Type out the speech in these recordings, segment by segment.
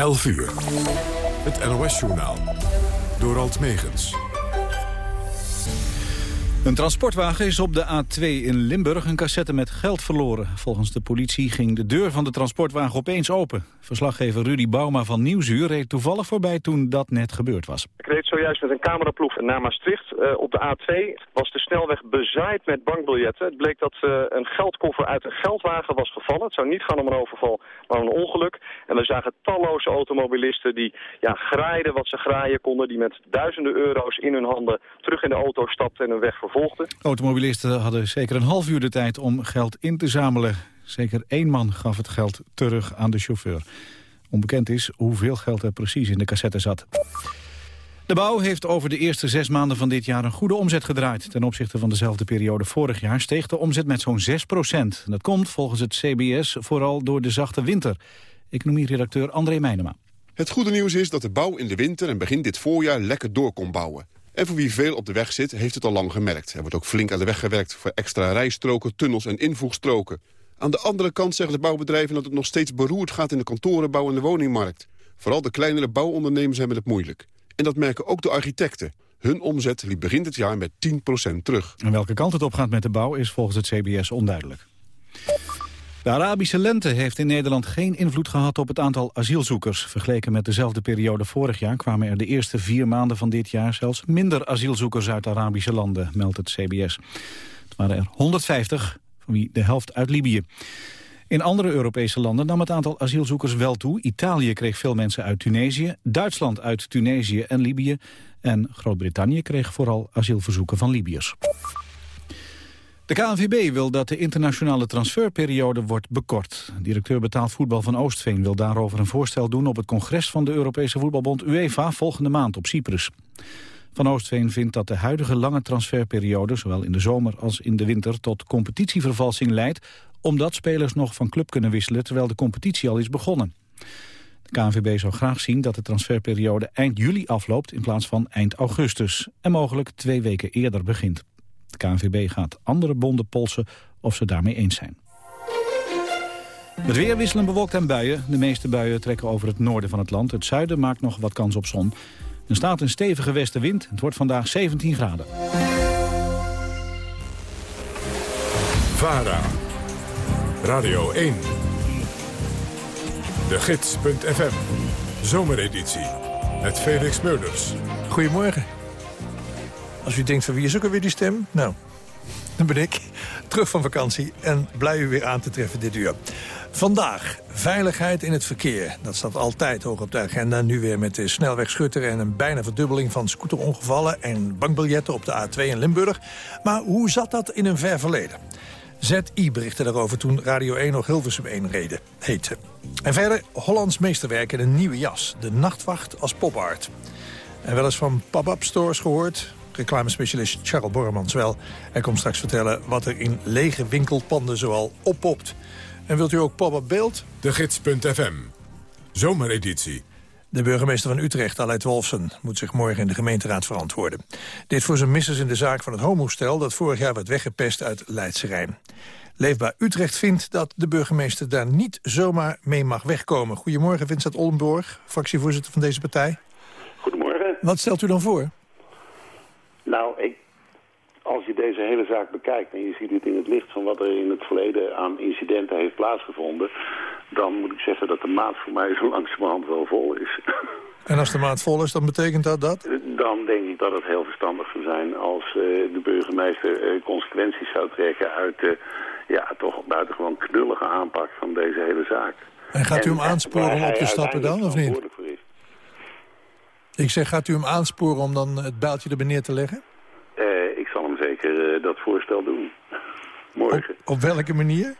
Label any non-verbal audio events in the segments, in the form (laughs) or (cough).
11 uur. Het NOS-journaal. Door Alt Megens. Een transportwagen is op de A2 in Limburg een cassette met geld verloren. Volgens de politie ging de deur van de transportwagen opeens open. Verslaggever Rudy Bauma van Nieuwsuur reed toevallig voorbij toen dat net gebeurd was. Ik reed zojuist met een cameraploeg naar Maastricht. Uh, op de A2 was de snelweg bezaaid met bankbiljetten. Het bleek dat uh, een geldkoffer uit een geldwagen was gevallen. Het zou niet gaan om een overval, maar een ongeluk. En we zagen talloze automobilisten die ja, graaiden wat ze graaien konden. Die met duizenden euro's in hun handen terug in de auto stapten en hun weg vervolgden. Automobilisten hadden zeker een half uur de tijd om geld in te zamelen. Zeker één man gaf het geld terug aan de chauffeur. Onbekend is hoeveel geld er precies in de cassette zat. De bouw heeft over de eerste zes maanden van dit jaar een goede omzet gedraaid. Ten opzichte van dezelfde periode vorig jaar steeg de omzet met zo'n 6 procent. Dat komt volgens het CBS vooral door de zachte winter. Economieredacteur André Meijnema. Het goede nieuws is dat de bouw in de winter en begin dit voorjaar lekker door kon bouwen. En voor wie veel op de weg zit, heeft het al lang gemerkt. Er wordt ook flink aan de weg gewerkt voor extra rijstroken, tunnels en invoegstroken. Aan de andere kant zeggen de bouwbedrijven dat het nog steeds beroerd gaat in de kantorenbouw en de woningmarkt. Vooral de kleinere bouwondernemers hebben het moeilijk. En dat merken ook de architecten. Hun omzet liep begin dit jaar met 10% terug. En welke kant het op gaat met de bouw is volgens het CBS onduidelijk. De Arabische lente heeft in Nederland geen invloed gehad op het aantal asielzoekers. Vergeleken met dezelfde periode vorig jaar kwamen er de eerste vier maanden van dit jaar zelfs minder asielzoekers uit Arabische landen, meldt het CBS. Het waren er 150, van wie de helft uit Libië. In andere Europese landen nam het aantal asielzoekers wel toe. Italië kreeg veel mensen uit Tunesië, Duitsland uit Tunesië en Libië. En Groot-Brittannië kreeg vooral asielverzoeken van Libiërs. De KNVB wil dat de internationale transferperiode wordt bekort. Directeur betaald voetbal van Oostveen wil daarover een voorstel doen... op het congres van de Europese voetbalbond UEFA volgende maand op Cyprus. Van Oostveen vindt dat de huidige lange transferperiode... zowel in de zomer als in de winter tot competitievervalsing leidt... omdat spelers nog van club kunnen wisselen terwijl de competitie al is begonnen. De KNVB zou graag zien dat de transferperiode eind juli afloopt... in plaats van eind augustus en mogelijk twee weken eerder begint. De KNVB gaat andere bonden polsen of ze daarmee eens zijn. Het weer wisselen bewolkt en buien. De meeste buien trekken over het noorden van het land. Het zuiden maakt nog wat kans op zon. Er staat een stevige westenwind. Het wordt vandaag 17 graden. VARA. Radio 1. De Gids.fm. Zomereditie. Met Felix Meurders. Goedemorgen. Als u denkt van wie is ook alweer die stem? Nou, dan ben ik. Terug van vakantie en blij u weer aan te treffen dit uur. Vandaag veiligheid in het verkeer. Dat staat altijd hoog op de agenda. Nu weer met de snelwegschutter en een bijna verdubbeling van scooterongevallen... en bankbiljetten op de A2 in Limburg. Maar hoe zat dat in een ver verleden? ZI berichtte daarover toen Radio 1 nog Hilversum 1 reden, heette. En verder Hollands meesterwerk in een nieuwe jas. De nachtwacht als popart. En wel eens van pop-up stores gehoord reclamespecialist Charles Borremans wel. Hij komt straks vertellen wat er in lege winkelpanden zoal oppopt. En wilt u ook pop-up beeld? De Gids.fm. Zomereditie. De burgemeester van Utrecht, Aleid Wolfsen, moet zich morgen in de gemeenteraad verantwoorden. Dit voor zijn missers in de zaak van het homostel dat vorig jaar werd weggepest uit Leidse Rijn. Leefbaar Utrecht vindt dat de burgemeester daar niet zomaar mee mag wegkomen. Goedemorgen, Vincent Ollenborg, fractievoorzitter van deze partij. Goedemorgen. Wat stelt u dan voor? Nou, ik, als je deze hele zaak bekijkt en je ziet het in het licht van wat er in het verleden aan incidenten heeft plaatsgevonden, dan moet ik zeggen dat de maat voor mij (laughs) zo langzamerhand wel vol is. En als de maat vol is, dan betekent dat dat? Dan denk ik dat het heel verstandig zou zijn als uh, de burgemeester uh, consequenties zou trekken uit de ja, toch buitengewoon knullige aanpak van deze hele zaak. En gaat u hem aansporen om op te stappen dan, of niet? Ik zeg, gaat u hem aansporen om dan het bijltje er neer te leggen? Uh, ik zal hem zeker uh, dat voorstel doen. (laughs) Morgen. Op, op welke manier?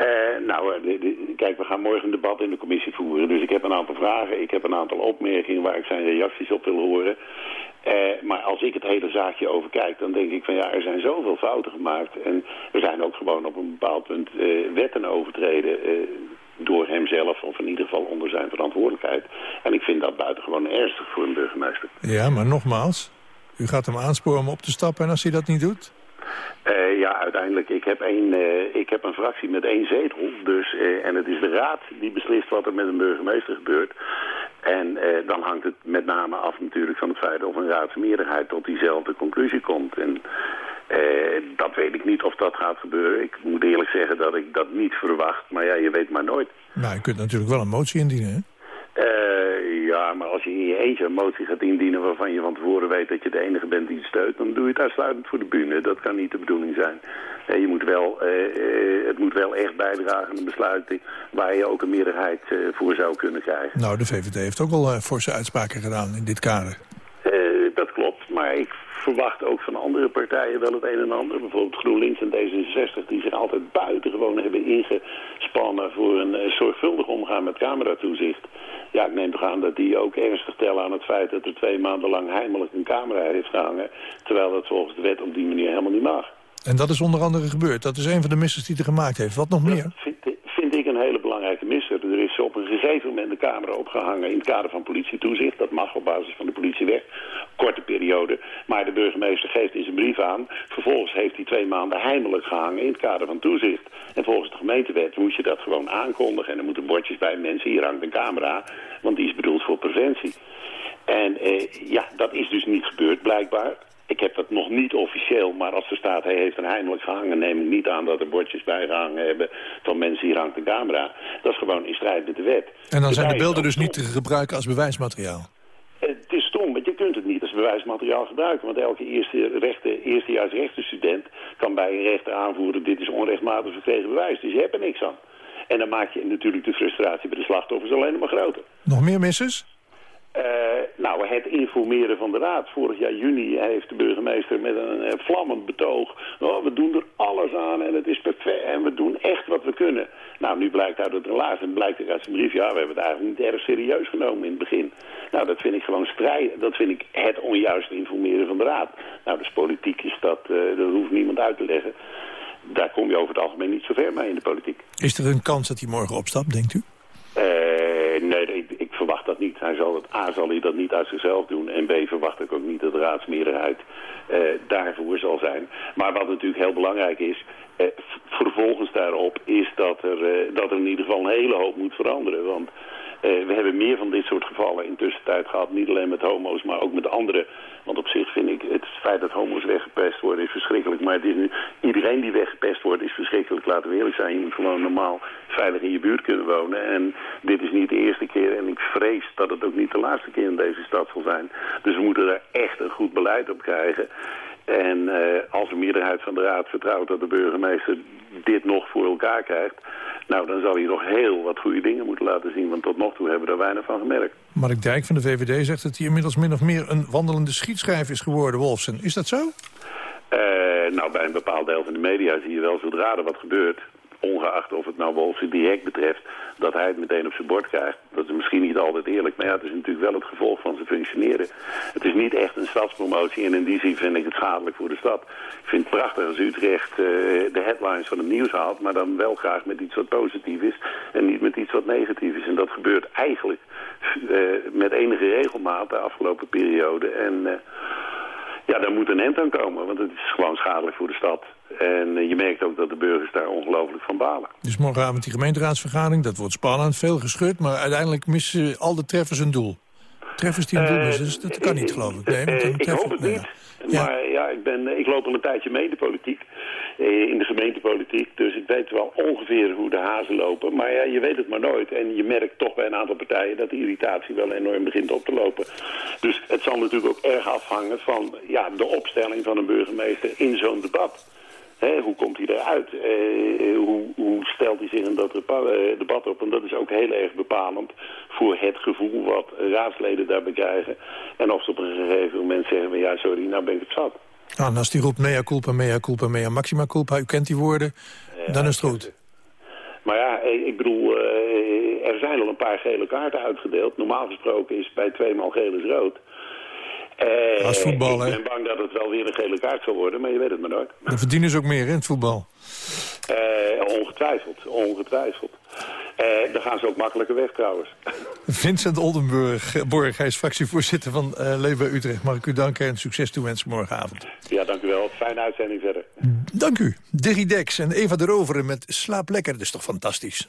Uh, nou, de, de, kijk, we gaan morgen een debat in de commissie voeren. Dus ik heb een aantal vragen, ik heb een aantal opmerkingen waar ik zijn reacties op wil horen. maar als ik het hele zaakje overkijk, dan denk ik van ja, er zijn zoveel fouten gemaakt. En er zijn ook gewoon op een bepaald punt wetten overtreden door hemzelf, of in ieder geval onder zijn verantwoordelijkheid. En ik vind dat buitengewoon ernstig voor een burgemeester. Ja, maar nogmaals, u gaat hem aansporen om op te stappen en als hij dat niet doet? Uh, ja, uiteindelijk, ik heb, één, uh, ik heb een fractie met één zetel. Dus, uh, en het is de raad die beslist wat er met een burgemeester gebeurt. En dan hangt het met name af natuurlijk van het feit of een raadsmeerderheid tot diezelfde conclusie komt. En dat weet ik niet of dat gaat gebeuren. Ik moet eerlijk zeggen dat ik dat niet verwacht. Maar ja, je weet maar nooit. Nou, je kunt natuurlijk wel een motie indienen, hè? Uh, ja, maar als je in je eentje een motie gaat indienen waarvan je van tevoren weet dat je de enige bent die het steunt, dan doe je het uitsluitend voor de bühne. Dat kan niet de bedoeling zijn. Uh, je moet wel, uh, het moet wel echt bijdragen aan een besluit waar je ook een meerderheid voor zou kunnen krijgen. Nou, de VVD heeft ook al forse uitspraken gedaan in dit kader. dat klopt, maar ik verwacht ook van andere partijen wel het een en ander. Bijvoorbeeld GroenLinks en D66 die zich altijd buitengewoon hebben ingespannen voor een zorgvuldig omgaan met cameratoezicht. Ja, ik neem toch aan dat die ook ernstig tellen aan het feit dat er twee maanden lang heimelijk een camera heeft gehangen. Terwijl dat volgens de wet op die manier helemaal niet mag. En dat is onder andere gebeurd. Dat is een van de missers die hij gemaakt heeft. Wat nog meer? vind, vind, ik een hele belangrijke misser. Er is op een gegeven moment een camera opgehangen in het kader van politietoezicht. Dat mag op basis van de politiewet. Korte periode. Maar de burgemeester geeft in zijn brief aan. Vervolgens heeft hij twee maanden heimelijk gehangen in het kader van toezicht. En volgens de gemeentewet moet je dat gewoon aankondigen. En er moeten bordjes bij mensen. Hier hangt een camera. Want die is bedoeld voor preventie. En eh, ja, dat is dus niet gebeurd blijkbaar. Ik heb dat nog niet officieel, maar als er staat hij heeft een heimelijk gehangen... neem ik niet aan dat er bordjes bijgehangen hebben van mensen hier hangt een camera. Dat is gewoon in strijd met de wet. En dan zijn de beelden dus niet te gebruiken als bewijsmateriaal? Het is stom, want je kunt het niet als bewijsmateriaal gebruiken. Want elke eerste rechten, eerstejaars rechtenstudent kan bij een rechter aanvoeren... dit is onrechtmatig verkregen bewijs, dus je hebt er niks aan. En dan maak je natuurlijk de frustratie bij de slachtoffers alleen maar groter. Nog meer misses? Uh, nou, het informeren van de raad. Vorig jaar juni heeft de burgemeester met een uh, vlammend betoog... Oh, we doen er alles aan en het is perfect en we doen echt wat we kunnen. Nou, nu blijkt uit het relaas en blijkt uit zijn brief... ja, we hebben het eigenlijk niet erg serieus genomen in het begin. Nou, dat vind ik gewoon strijd. Dat vind ik het onjuiste informeren van de raad. Nou, dus politiek is dat... Uh, dat hoeft niemand uit te leggen. Daar kom je over het algemeen niet zo ver mee in de politiek. Is er een kans dat hij morgen opstapt, denkt u? nee, Hij zal het, A, zal hij dat niet uit zichzelf doen. En B, verwacht ik ook niet dat de raadsmeerderheid uh, daarvoor zal zijn. Maar wat natuurlijk heel belangrijk is... Uh, vervolgens daarop is dat er, uh, dat er in ieder geval een hele hoop moet veranderen. Want uh, we hebben meer van dit soort gevallen in tussentijd gehad. Niet alleen met homo's, maar ook met andere. Want op zich vind ik het feit dat homo's weggepest worden is verschrikkelijk. Maar het is nu, iedereen die weggepest wordt is verschrikkelijk. Laten we eerlijk zijn, je moet gewoon normaal veilig in je buurt kunnen wonen. En dit is niet de eerste keer en ik vrees dat het ook niet de laatste keer in deze stad zal zijn. Dus we moeten daar echt een goed beleid op krijgen. En uh, als een meerderheid van de raad vertrouwt dat de burgemeester dit nog voor elkaar krijgt... nou, dan zal hij nog heel wat goede dingen moeten laten zien... want tot nog toe hebben we daar weinig van gemerkt. Mark Dijk van de VVD zegt dat hij inmiddels min of meer een wandelende schietschrijf is geworden, Wolfsen. Is dat zo? Uh, nou, bij een bepaald deel van de media zie je wel zodra er wat gebeurt ongeacht of het nou Wolfsen direct betreft, dat hij het meteen op zijn bord krijgt. Dat is misschien niet altijd eerlijk, maar ja, het is natuurlijk wel het gevolg van zijn functioneren. Het is niet echt een stadspromotie en in die zin vind ik het schadelijk voor de stad. Ik vind het prachtig als Utrecht uh, de headlines van het nieuws haalt, maar dan wel graag met iets wat positief is en niet met iets wat negatief is. En dat gebeurt eigenlijk uh, met enige regelmaat de afgelopen periode. En uh, ja, daar moet een end aan komen, want het is gewoon schadelijk voor de stad. En uh, je merkt ook dat de burgers daar ongelooflijk van balen. Dus morgenavond die gemeenteraadsvergadering, dat wordt spannend, veel geschud... maar uiteindelijk missen al de treffers hun doel. Treffers die een doel missen, dus dat kan niet, geloof ik. Nee, want ik hoop het niet, ja. maar ja, ik, ben, ik loop al een tijdje mee in de politiek. In de gemeentepolitiek, dus ik weet wel ongeveer hoe de hazen lopen. Maar ja, je weet het maar nooit. En je merkt toch bij een aantal partijen dat de irritatie wel enorm begint op te lopen. Dus het zal natuurlijk ook erg afhangen van ja, de opstelling van een burgemeester in zo'n debat. Hoe komt hij eruit? Uh, hoe, hoe, stelt hij zich in dat debat op? En dat is ook heel erg bepalend voor het gevoel wat raadsleden daarbij krijgen. En of ze op een gegeven moment zeggen, ja sorry, nou ben ik het zat. Ah, en als die roept mea culpa, mea culpa, mea maxima culpa, u kent die woorden, ja, dan is het goed. Maar ja, ik bedoel, er zijn al een paar gele kaarten uitgedeeld. Normaal gesproken is bij tweemaal geel is rood. Uh, Als voetballer. Ik ben bang dat het wel weer een gele kaart zal worden, maar je weet het maar nooit. Dan verdienen ze ook meer in het voetbal. Uh, ongetwijfeld, ongetwijfeld. Uh, dan gaan ze ook makkelijker weg trouwens. (laughs) Vincent Oldenburg, Borg, hij is fractievoorzitter van uh, Leefbaar Utrecht. Mag ik u danken en succes toewensen morgenavond. Ja, dank u wel. Fijne uitzending verder. Dank u. Dex en Eva de Roveren met Slaap Lekker. Dat is toch fantastisch.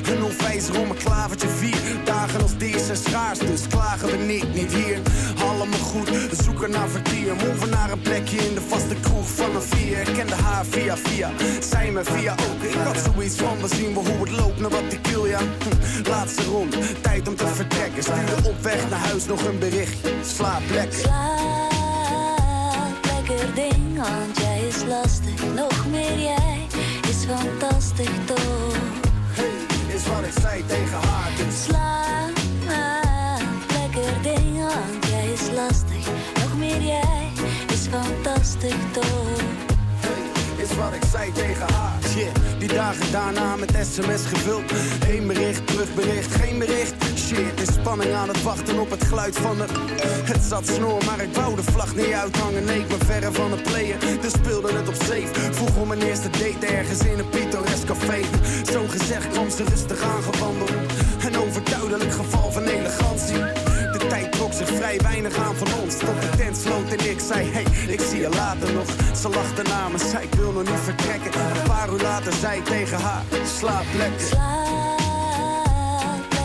een onwijzer om een klavertje vier. Dagen als deze zijn schaars, dus klagen we niet, niet hier. Allemaal goed, zoeken naar vertier. Move naar een plekje in de vaste kroeg van een vier. Ik kende haar via via, zij me via ook. Ik had zoiets van, we zien we hoe het loopt, naar wat ik wil, ja. Hm, laatste rond, tijd om te vertrekken. Stuur op weg naar huis nog een berichtje. Slaap lekker. Lekker ding, want jij is lastig. Nog meer jij is fantastisch toch. Zei tegen haar. Dus. Slaap lekker ding, want jij is lastig. Nog meer jij is fantastisch toch. Is wat ik zei tegen haar. Shit, die dagen daarna met sms gevuld. Heen bericht, terugbericht, geen bericht shit. In spanning aan het wachten op het geluid van de... Het zat snor, maar ik wou de vlag niet uithangen. Nee, ik ben verre van het player, dus speelde het op safe. Vroeg om mijn eerste date ergens in een pittoresk café. Zo gezegd kwam ze rustig aangewandeld. Een overduidelijk geval van elegantie. De tijd trok zich vrij weinig aan van ons. Tot de tent sloot en ik zei, hey, ik zie je later nog. Ze lachte na me, zei ik wil nog niet vertrekken. Een paar uur later zei tegen haar, slaap lekker.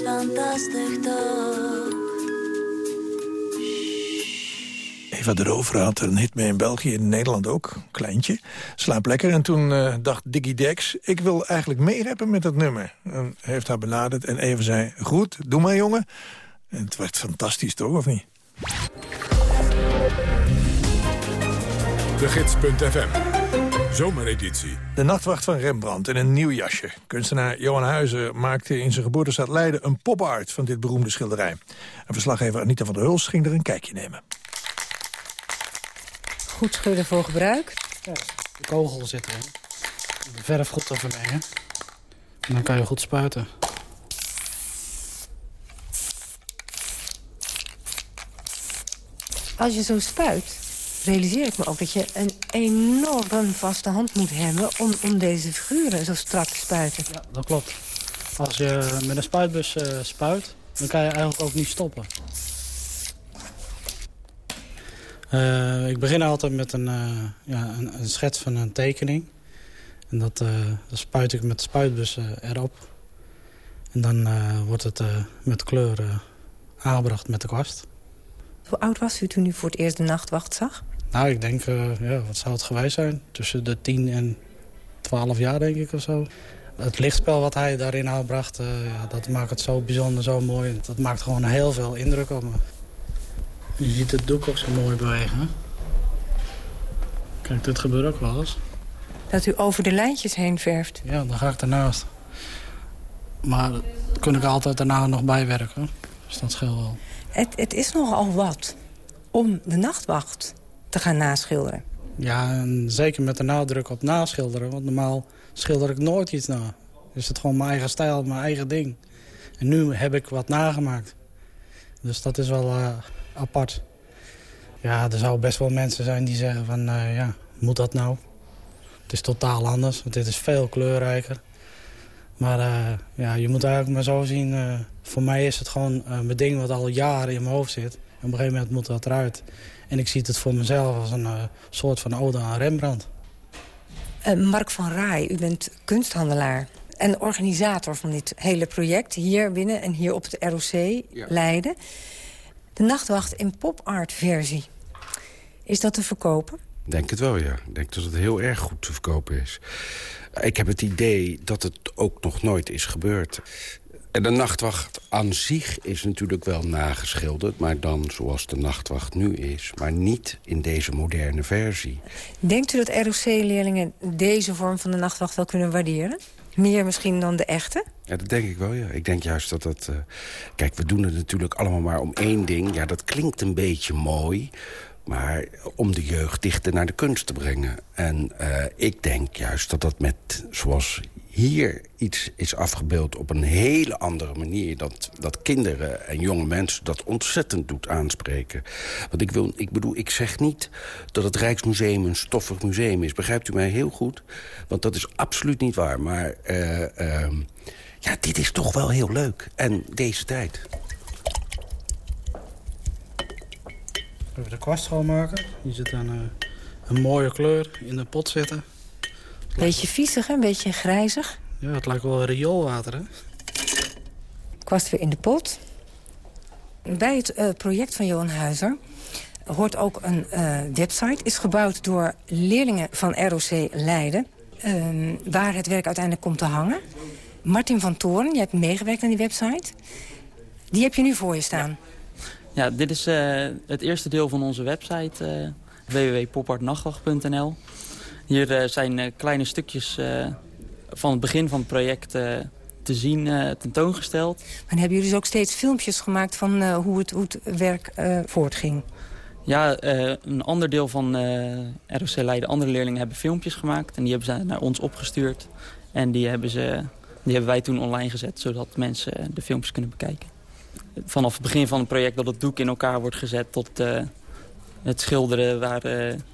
Is fantastisch toch. Eva de Rover had er een hit mee in België, in Nederland ook. Kleintje. Slaap lekker. En toen uh, dacht Diggy Dex, ik wil eigenlijk meereppen met dat nummer. En heeft haar benaderd en Eva zei, goed, doe maar jongen. En het werd fantastisch toch, of niet? De Gids.fm Zomereditie. De nachtwacht van Rembrandt in een nieuw jasje. Kunstenaar Johan Huizen maakte in zijn geboortestad Leiden... een pop-art van dit beroemde schilderij. En verslaggever Anita van der Huls ging er een kijkje nemen. Goed schudden voor gebruik. Ja, de kogel zit erin. De verf goed te vermengen. En dan kan je goed spuiten. Als je zo spuit, realiseer ik me ook dat je een enorm vaste hand moet hebben... om, om deze figuren zo strak te spuiten. Ja, dat klopt. Als je met een spuitbus uh, spuit, dan kan je eigenlijk ook niet stoppen. Uh, ik begin altijd met een, uh, ja, een, een, schets van een tekening. En dat, uh, dat spuit ik met de spuitbus erop. En dan wordt het met kleur aangebracht met de kwast. Hoe oud was u toen u voor het eerst de nachtwacht zag? Nou, ik denk, ja, wat zou het geweest zijn? Tussen de 10 en 12 jaar, denk ik, of zo. Het lichtspel wat hij daarin aanbracht, ja, dat maakt het zo bijzonder, zo mooi. Dat maakt gewoon heel veel indruk op me. Je ziet het doek ook zo mooi bewegen. Kijk, dit gebeurt ook wel eens. Dat u over de lijntjes heen verft? Ja, dan ga ik ernaast. Maar dat kun ik altijd daarna nog bijwerken. Dus dat scheelt wel. Het, het is nogal wat om de nachtwacht te gaan naschilderen. Ja, en zeker met de nadruk op naschilderen. Want normaal schilder ik nooit iets na. Is het gewoon mijn eigen stijl, mijn eigen ding. En nu heb ik wat nagemaakt. Dus dat is wel uh, apart. Ja, er zouden best wel mensen zijn die zeggen van, uh, ja, moet dat nou? Het is totaal anders, want dit is veel kleurrijker. Maar uh, ja, je moet eigenlijk maar zo zien, voor mij is het gewoon mijn ding wat al jaren in mijn hoofd zit. En op een gegeven moment moet dat eruit. En ik zie het voor mezelf als een soort van ode aan Rembrandt. Mark van Rij, u bent kunsthandelaar en organisator van dit hele project... hier binnen en hier op het ROC Leiden. De nachtwacht in pop-art versie. Is dat te verkopen? Ik denk het wel, ja. Ik denk dat het heel erg goed te verkopen is. Ik heb het idee dat het ook nog nooit is gebeurd. En de nachtwacht aan zich is natuurlijk wel nageschilderd... maar dan zoals de nachtwacht nu is. Maar niet in deze moderne versie. Denkt u dat ROC-leerlingen deze vorm van de nachtwacht wel kunnen waarderen? Meer misschien dan de echte? Ja, dat denk ik wel, ja. Ik denk juist dat dat... Uh... Kijk, we doen het natuurlijk allemaal maar om één ding. Ja, dat klinkt een beetje mooi... Maar om de jeugd dichter naar de kunst te brengen. En uh, ik denk juist dat dat met, zoals hier iets is afgebeeld op een hele andere manier... dat, dat kinderen en jonge mensen dat ontzettend doet aanspreken. Want ik, wil, ik bedoel, ik zeg niet dat het Rijksmuseum een stoffig museum is. Begrijpt u mij heel goed? Want dat is absoluut niet waar. Maar uh, uh, ja, dit is toch wel heel leuk. En deze tijd. Even de kwast schoonmaken. Hier zit een, uh, een mooie kleur in de pot zitten. Beetje viezig, hè? Een beetje grijzig. Ja, het lijkt wel rioolwater, hè? Kwast weer in de pot. Bij het uh, project van Johan Huizer hoort ook een uh, website. Is gebouwd door leerlingen van ROC Leiden. Uh, waar het werk uiteindelijk komt te hangen. Martin van Toren, jij hebt meegewerkt aan die website. Die heb je nu voor je staan. Ja, dit is uh, het eerste deel van onze website. www.popartnachtwacht.nl hier uh, zijn uh, kleine stukjes uh, van het begin van het project te zien, tentoongesteld. Maar hebben jullie dus ook steeds filmpjes gemaakt van hoe, het, hoe het werk voortging? Ja, een ander deel van ROC Leiden, andere leerlingen hebben filmpjes gemaakt. En die hebben ze naar ons opgestuurd. En die hebben, ze, die hebben wij toen online gezet, zodat mensen de filmpjes kunnen bekijken. Vanaf het begin van het project dat het doek in elkaar wordt gezet tot het schilderen waar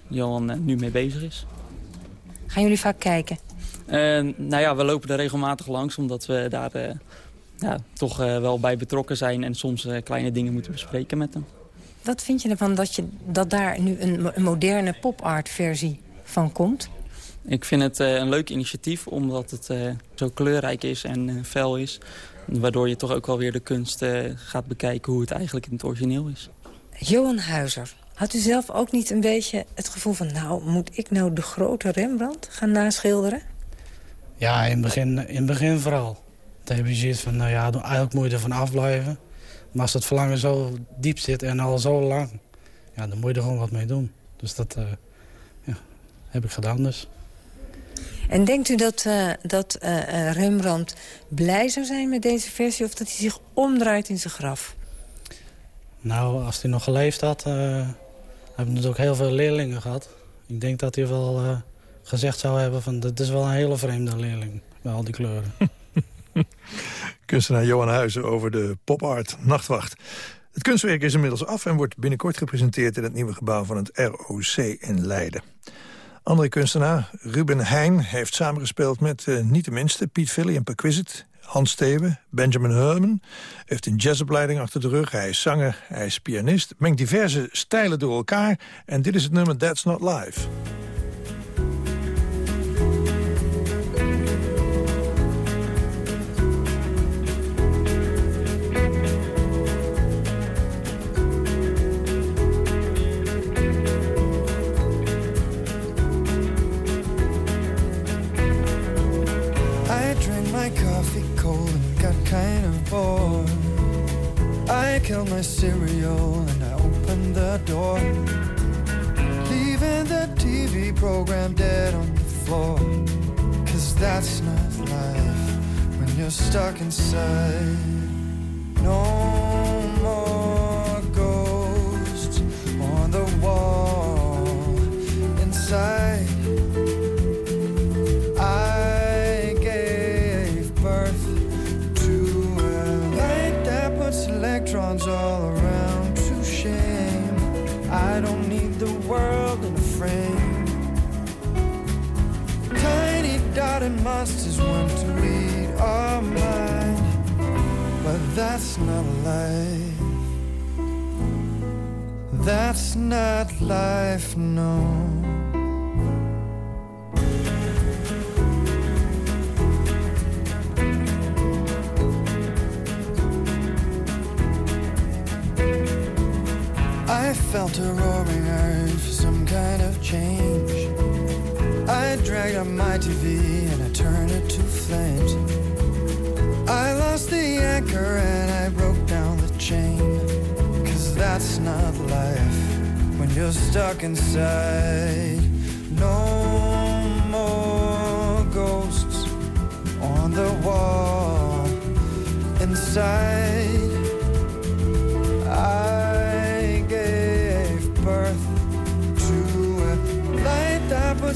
Johan nu mee bezig is. Gaan jullie vaak kijken? Uh, nou ja, we lopen er regelmatig langs, omdat we daar uh, ja, toch uh, wel bij betrokken zijn... en soms kleine dingen moeten bespreken met hem. Wat vind je ervan dat, je, dat daar nu een, een moderne pop-art versie van komt? Ik vind het een leuk initiatief, omdat het zo kleurrijk is en fel is. Waardoor je toch ook wel weer de kunst gaat bekijken hoe het eigenlijk in het origineel is. Johan Huizer, had u zelf ook niet een beetje het gevoel van... nou, moet ik nou de grote Rembrandt gaan naschilderen? Ja, in het begin, in het begin vooral. Dan heb je zoiets van, nou ja, eigenlijk moet je er van afblijven. Maar als het verlangen zo diep zit en al zo lang... ja, dan moet je er gewoon wat mee doen. Dus dat uh, ja, heb ik gedaan dus. En denkt u dat, uh, dat uh, Rembrandt blij zou zijn met deze versie... of dat hij zich omdraait in zijn graf? Nou, als hij nog geleefd had hebben natuurlijk heel veel leerlingen gehad. Ik denk dat hij wel uh, gezegd zou hebben van... dit is wel een hele vreemde leerling, met al die kleuren. (laughs) Kunstenaar Johan Huizen over de pop-art Nachtwacht. Het kunstwerk is inmiddels af en wordt binnenkort gepresenteerd... in het nieuwe gebouw van het ROC in Leiden. Andere kunstenaar, Ruben Heijn, heeft samengespeeld met uh, niet de minste... Piet Villy en Perquisite, Hans Steven, Benjamin Herman. Heeft een jazzopleiding achter de rug. Hij is zanger, hij is pianist. Mengt diverse stijlen door elkaar. En dit is het nummer That's Not Live. I killed my cereal and I opened the door. Leaving the TV program dead on the floor. Cause that's not life when you're stuck inside. No more ghosts on the wall inside. World in a frame. Tiny dotted monsters want to eat our mind, but that's not life. That's not life, no. I felt a roaring urge for some kind of change. I dragged up my TV and I turned it to flames. I lost the anchor and I broke down the chain. Cause that's not life when you're stuck inside. No more ghosts on the wall inside.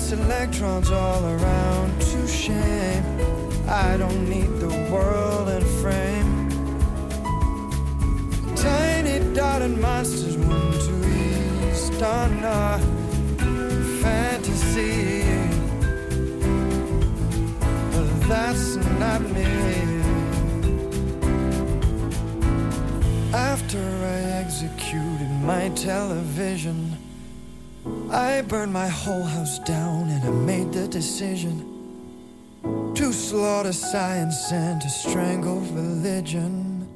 Electrons all around to shame. I don't need the world in frame. Tiny dotted monsters want to east on our fantasy. But that's not me. After I executed my television, I burned my whole house down and I made the decision to slaughter science and to strangle religion.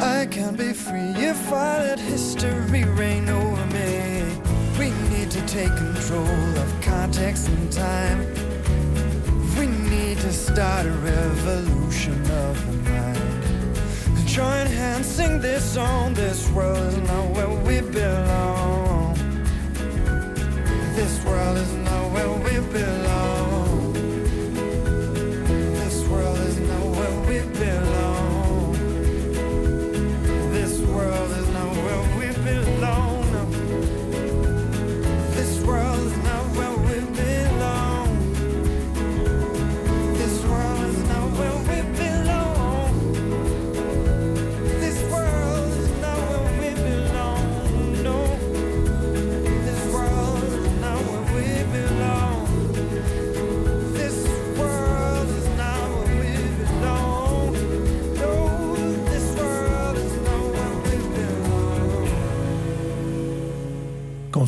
I can't be free if I let history reign over me. We need to take control of context and time. We need to start a revolution of the mind. Join hands, sing this song. This world is not where we belong. This world is not where we belong.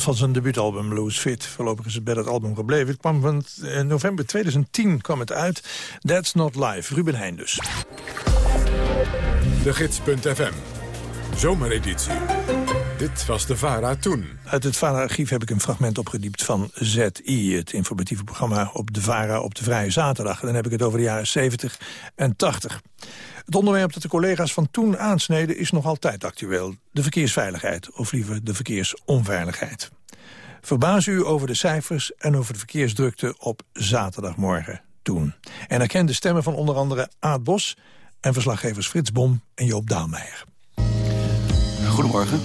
Van zijn debuutalbum Blues Fit. Voorlopig is het bij dat album gebleven. Het kwam van eh, november 2010 kwam het uit. That's Not Live. Ruben Heijn dus. De Gids.fm. Zomereditie. Dit was de VARA toen. Uit het VARA-archief heb ik een fragment opgediept van ZI... het informatieve programma op de VARA op de Vrije Zaterdag. Dan heb ik het over de jaren 70 en 80. Het onderwerp dat de collega's van toen aansneden is nog altijd actueel. De verkeersveiligheid, of liever de verkeersonveiligheid. Verbaas u over de cijfers en over de verkeersdrukte op zaterdagmorgen toen. En herken de stemmen van onder andere Aad Bos... en verslaggevers Frits Bom en Joop Daalmeijer. Goedemorgen,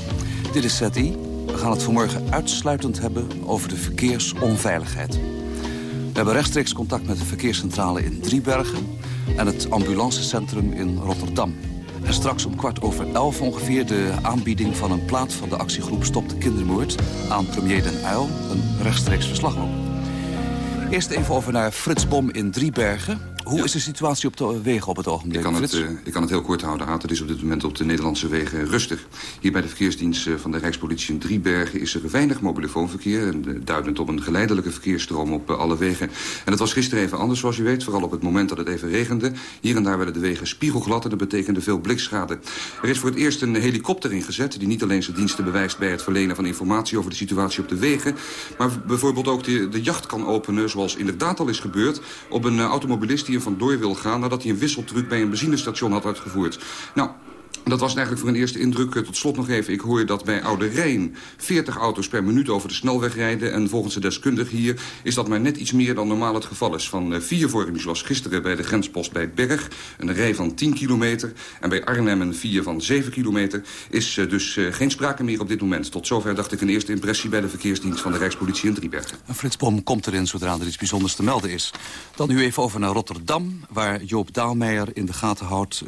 dit is SETI. We gaan het vanmorgen uitsluitend hebben over de verkeersonveiligheid. We hebben rechtstreeks contact met de verkeerscentrale in Driebergen... en het ambulancecentrum in Rotterdam. En straks om kwart over elf ongeveer de aanbieding van een plaat van de actiegroep Stop de Kindermoord... aan premier Den Uyl, een rechtstreeks verslag ook. Eerst even over naar Frits Bom in Driebergen. Hoe is de situatie op de wegen op het ogenblik? Ik kan het, eh, ik kan het heel kort houden, Aad. Het is op dit moment op de Nederlandse wegen rustig. Hier bij de verkeersdienst eh, van de Rijkspolitie in Driebergen... is er weinig mobielefoonverkeer, en, eh, duidend op een geleidelijke verkeersstroom op alle wegen. En dat was gisteren even anders, zoals u weet. Vooral op het moment dat het even regende. Hier en daar werden de wegen spiegelglad en dat betekende veel blikschade. Er is voor het eerst een helikopter ingezet... die niet alleen zijn diensten bewijst bij het verlenen van informatie... over de situatie op de wegen... maar bijvoorbeeld ook de, de jacht kan openen, zoals inderdaad al is gebeurd... op een automobilist die hij er vandoor wil gaan... nadat hij een wisseltruc bij een benzinestation had uitgevoerd. Nou, dat was eigenlijk voor een eerste indruk. Tot slot nog even, ik hoor dat bij Oude Rijn 40 auto's per minuut over de snelweg rijden. En volgens de deskundige hier is dat maar net iets meer dan normaal het geval is. Van eh, vier vormen zoals gisteren bij de grenspost bij Berg. Een rij van 10 kilometer. En bij Arnhem een vier van 7 kilometer. Is uh, dus geen sprake meer op dit moment. Tot zover dacht ik een eerste impressie bij de verkeersdienst van de Rijkspolitie in Driebergen. En Frits Bom komt erin zodra er iets bijzonders te melden is. Dan nu even over naar Rotterdam, waar Joop Daalmeijer in de gaten houdt...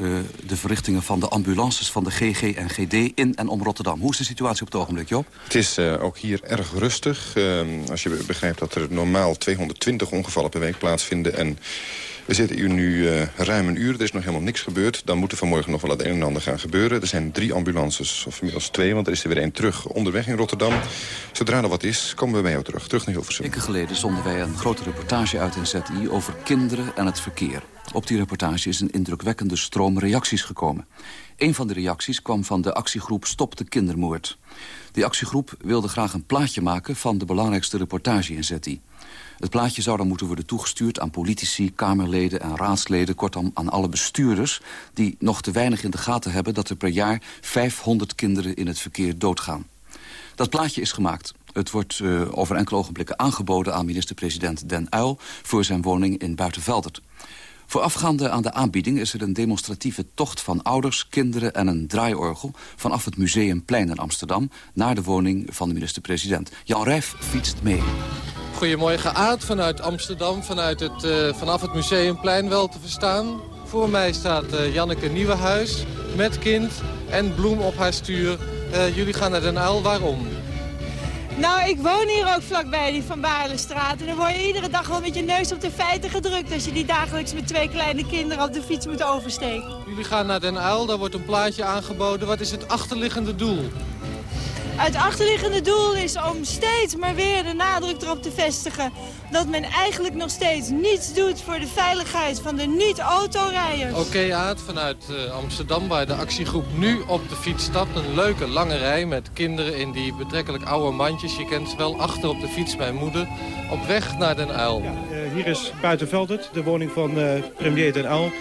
de verrichtingen van de ambulance van de GG en GD in en om Rotterdam. Hoe is de situatie op het ogenblik, Joop? Het is uh, ook hier erg rustig. Uh, als je begrijpt dat er normaal 220 ongevallen per week plaatsvinden... en we zitten hier nu uh, ruim een uur, er is nog helemaal niks gebeurd. Dan moet er vanmorgen nog wel het een en ander gaan gebeuren. Er zijn drie ambulances, of inmiddels twee, want er is er weer één terug onderweg in Rotterdam. Zodra er wat is, komen we bij jou terug. Terug naar Hilversum. Weken geleden zonden wij een grote reportage uit in ZI over kinderen en het verkeer. Op die reportage is een indrukwekkende stroom reacties gekomen. Een van de reacties kwam van de actiegroep Stop de Kindermoord. Die actiegroep wilde graag een plaatje maken van de belangrijkste reportage in ZI. Het plaatje zou dan moeten worden toegestuurd aan politici, kamerleden en raadsleden... kortom aan alle bestuurders die nog te weinig in de gaten hebben... dat er per jaar 500 kinderen in het verkeer doodgaan. Dat plaatje is gemaakt. Het wordt uh, over enkele ogenblikken aangeboden aan minister-president Den Uyl... voor zijn woning in Buitenveldert. Voorafgaande aan de aanbieding is er een demonstratieve tocht van ouders, kinderen en een draaiorgel vanaf het Museumplein in Amsterdam naar de woning van de minister-president. Jan Rijf fietst mee. Goedemorgen Aad vanuit Amsterdam, vanuit het, uh, vanaf het Museumplein wel te verstaan. Voor mij staat uh, Janneke Nieuwenhuis met kind en bloem op haar stuur. Uh, jullie gaan naar Den Uyl, waarom? Nou, ik woon hier ook vlakbij, die Van Baarlenstraat. En dan word je iedere dag wel met je neus op de feiten gedrukt... als je die dagelijks met twee kleine kinderen op de fiets moet oversteken. Jullie gaan naar Den Uyl, daar wordt een plaatje aangeboden. Wat is het achterliggende doel? Het achterliggende doel is om steeds maar weer de nadruk erop te vestigen... dat men eigenlijk nog steeds niets doet voor de veiligheid van de niet-autorijders. Oké okay, Aad, vanuit uh, Amsterdam waar de actiegroep nu op de fiets stapt. Een leuke lange rij met kinderen in die betrekkelijk oude mandjes. Je kent ze wel achter op de fiets mijn moeder. Op weg naar Den Uyl. Ja, uh, hier is Buitenveldert, de woning van uh, premier Den Uyl.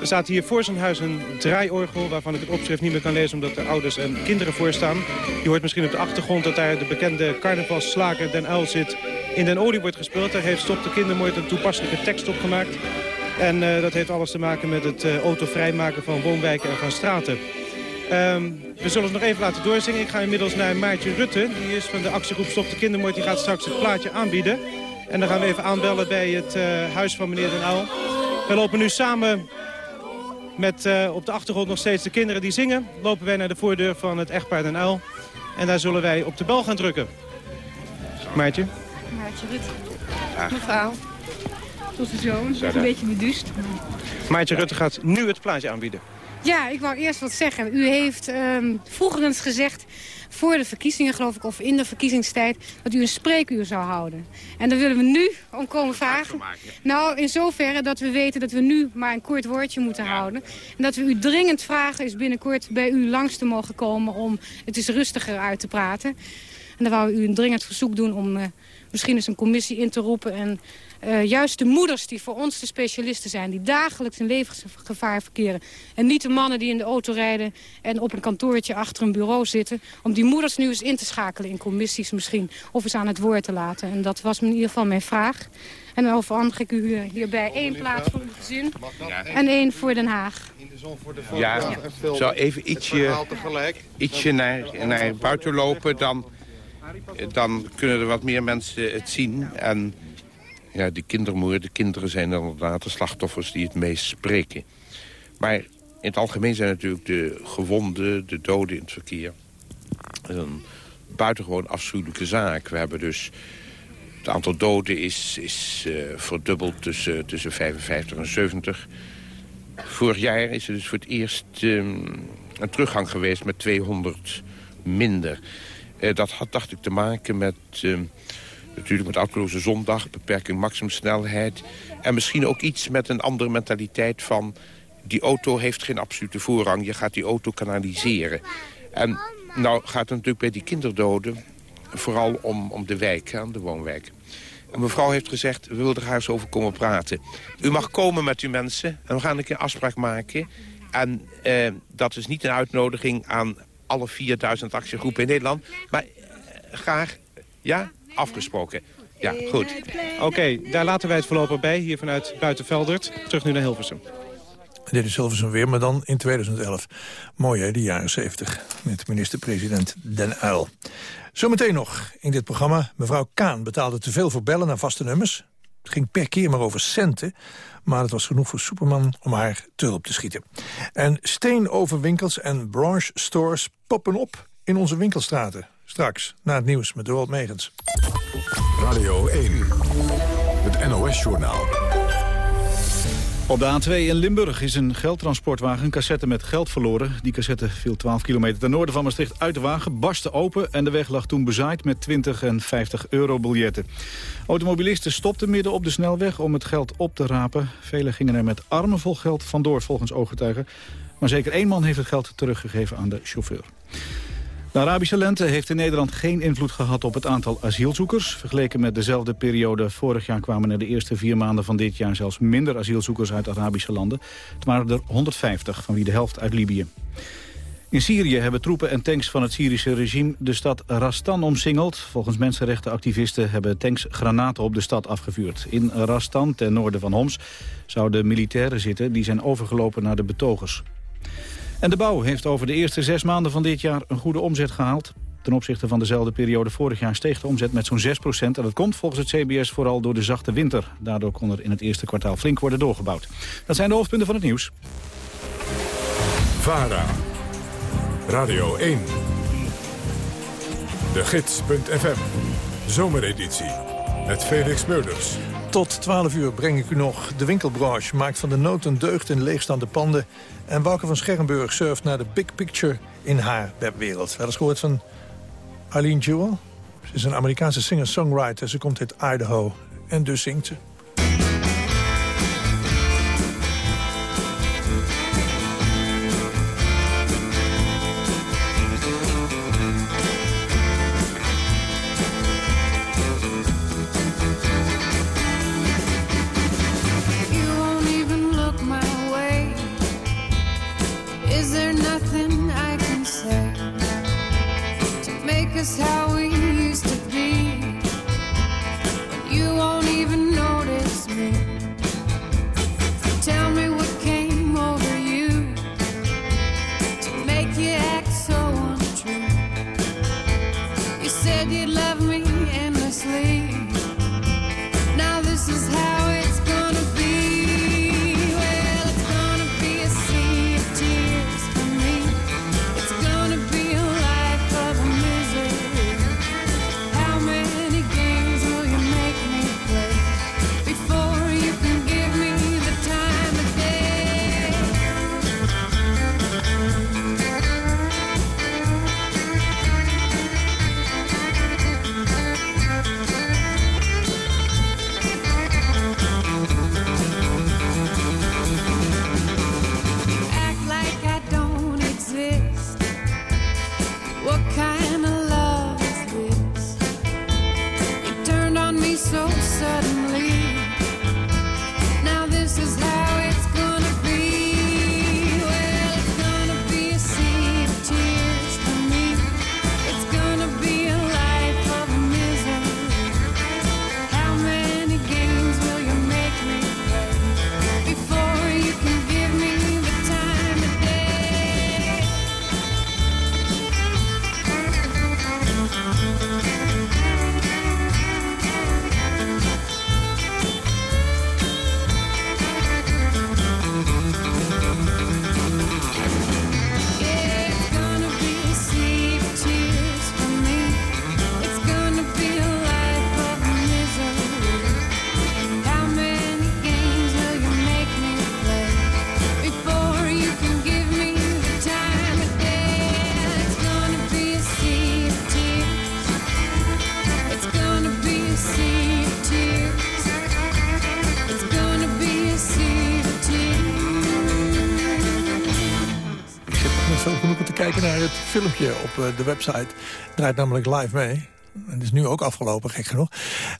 Er staat hier voor zijn huis een draaiorgel... waarvan ik het opschrift niet meer kan lezen omdat er ouders en kinderen voor staan. Je hoort misschien op de achtergrond dat daar de bekende carnavalsslager Den Uil zit. In Den Olie wordt gespeeld. Daar heeft Stop de Kindermoord een toepasselijke tekst op gemaakt. En uh, dat heeft alles te maken met het uh, autovrijmaken van woonwijken en van straten. Um, we zullen het nog even laten doorzingen. Ik ga inmiddels naar Maartje Rutte. Die is van de actiegroep Stop de Kindermoord. Die gaat straks het plaatje aanbieden. En dan gaan we even aanbellen bij het uh, huis van meneer Den Uil. We lopen nu samen met uh, op de achtergrond nog steeds de kinderen die zingen. Lopen wij naar de voordeur van het echtpaar Den Uil. En daar zullen wij op de bel gaan drukken. Maartje. Maartje Rutte. Mevrouw. Tot de zoon. Een beetje beduust. Maartje Rutte gaat nu het plaatje aanbieden. Ja, ik wou eerst wat zeggen. U heeft um, vroeger eens gezegd voor de verkiezingen, geloof ik, of in de verkiezingstijd... dat u een spreekuur zou houden. En daar willen we nu om komen vragen. Nou, in zoverre dat we weten dat we nu maar een kort woordje moeten houden. En dat we u dringend vragen is binnenkort bij u langs te mogen komen... om het eens rustiger uit te praten. En dan wou u een dringend verzoek doen om uh, misschien eens een commissie in te roepen... en uh, juist de moeders die voor ons de specialisten zijn... die dagelijks in levensgevaar verkeren... en niet de mannen die in de auto rijden... en op een kantoortje achter een bureau zitten... om die moeders nu eens in te schakelen in commissies misschien... of eens aan het woord te laten. En dat was in ieder geval mijn vraag. En dan overhandig ik u hierbij één plaats voor uw gezin... en één voor Den Haag. Ja, zo even ietsje, ietsje naar, naar buiten lopen... dan, dan kunnen er wat meer mensen het zien... en ja, die kindermoorden, de kinderen zijn inderdaad de slachtoffers die het meest spreken. Maar in het algemeen zijn natuurlijk de gewonden, de doden in het verkeer... een buitengewoon afschuwelijke zaak. We hebben dus... Het aantal doden is, is uh, verdubbeld tussen, tussen 55 en 70. Vorig jaar is er dus voor het eerst um, een teruggang geweest met 200 minder. Uh, dat had, dacht ik, te maken met... Uh, Natuurlijk met autoloze zondag, beperking maximumsnelheid. En misschien ook iets met een andere mentaliteit van... die auto heeft geen absolute voorrang, je gaat die auto kanaliseren. En nou gaat het natuurlijk bij die kinderdoden vooral om, om de wijk, de woonwijk. Een mevrouw heeft gezegd, we willen er eens over komen praten. U mag komen met uw mensen en we gaan een keer afspraak maken. En eh, dat is niet een uitnodiging aan alle 4000 actiegroepen in Nederland. Maar eh, graag, ja, afgesproken. Ja, goed. Oké, daar laten wij het voorlopig bij, hier vanuit Buitenveldert. Terug nu naar Hilversum. Dit is Hilversum weer, maar dan in 2011. Mooi hè, de jaren 70, met minister-president Den Uyl. Zometeen nog in dit programma. Mevrouw Kaan betaalde te veel voor bellen naar vaste nummers. Het ging per keer maar over centen. Maar het was genoeg voor Superman om haar te hulp te schieten. En steenoverwinkels en branche stores poppen op in onze winkelstraten. Straks, na het nieuws met Dorald Megens. Radio 1, het NOS-journaal. Op de A2 in Limburg is een geldtransportwagen cassette met geld verloren. Die cassette viel 12 kilometer ten noorden van Maastricht uit de wagen, barstte open... en de weg lag toen bezaaid met 20 en 50 euro biljetten. Automobilisten stopten midden op de snelweg om het geld op te rapen. Velen gingen er met armen vol geld vandoor volgens ooggetuigen. Maar zeker één man heeft het geld teruggegeven aan de chauffeur. De Arabische lente heeft in Nederland geen invloed gehad op het aantal asielzoekers. Vergeleken met dezelfde periode vorig jaar kwamen er de eerste vier maanden van dit jaar zelfs minder asielzoekers uit Arabische landen. Het waren er 150, van wie de helft uit Libië. In Syrië hebben troepen en tanks van het Syrische regime de stad Rastan omsingeld. Volgens mensenrechtenactivisten hebben tanks granaten op de stad afgevuurd. In Rastan, ten noorden van Homs, zouden militairen zitten die zijn overgelopen naar de betogers. En de bouw heeft over de eerste zes maanden van dit jaar een goede omzet gehaald. Ten opzichte van dezelfde periode vorig jaar steeg de omzet met zo'n 6% En dat komt volgens het CBS vooral door de zachte winter. Daardoor kon er in het eerste kwartaal flink worden doorgebouwd. Dat zijn de hoofdpunten van het nieuws. VARA, Radio 1, de gids.fm, zomereditie, met Felix Meurders. Tot 12 uur breng ik u nog de winkelbranche. Maakt van de nood een deugd in leegstaande panden. En Wouke van Scherrenburg surft naar de big picture in haar webwereld. Wel eens gehoord van Eileen Jewell? Ze is een Amerikaanse singer-songwriter. Ze komt uit Idaho. En dus zingt ze. Filmpje op eh, de website. Draait namelijk live mee. Het is nu ook afgelopen, gek genoeg.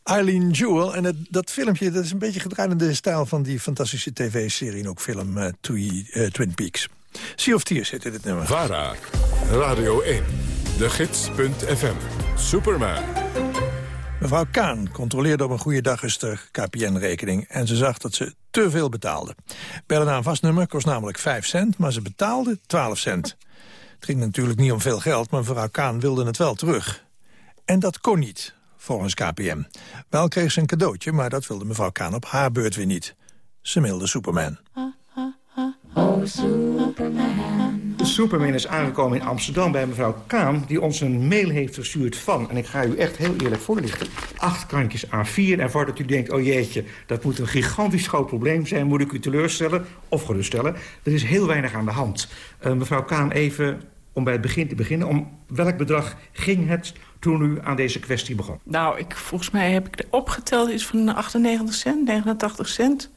Eileen Jewell. En het, dat filmpje dat is een beetje gedraaid in de stijl... van die fantastische tv-serie en ook film eh, eh, Twin Peaks. Sea of Tears zit in het nummer. VARA, Radio 1, de gids.fm, Superman. Mevrouw Kaan controleerde op een goede dag eens de KPN-rekening... en ze zag dat ze te veel betaalde. Bellen naar een vast nummer kost namelijk 5 cent, maar ze betaalde 12 cent. Het ging natuurlijk niet om veel geld, maar mevrouw Kaan wilde het wel terug. En dat kon niet, volgens KPN. Wel kreeg ze een cadeautje, maar dat wilde mevrouw Kaan op haar beurt weer niet. Ze mailde Superman. Oh, Superman. De Superman is aangekomen in Amsterdam bij mevrouw Kaan... die ons een mail heeft gestuurd van, en ik ga u echt heel eerlijk voorlichten... acht kantjes A4 en voordat u denkt, oh jeetje... dat moet een gigantisch groot probleem zijn, moet ik u teleurstellen of geruststellen. Er is heel weinig aan de hand. Eh, mevrouw Kaan, even om bij het begin te beginnen... om welk bedrag ging het toen u aan deze kwestie begon? Nou, ik, volgens mij heb ik de opgeteld is van 98 cent, 89 cent.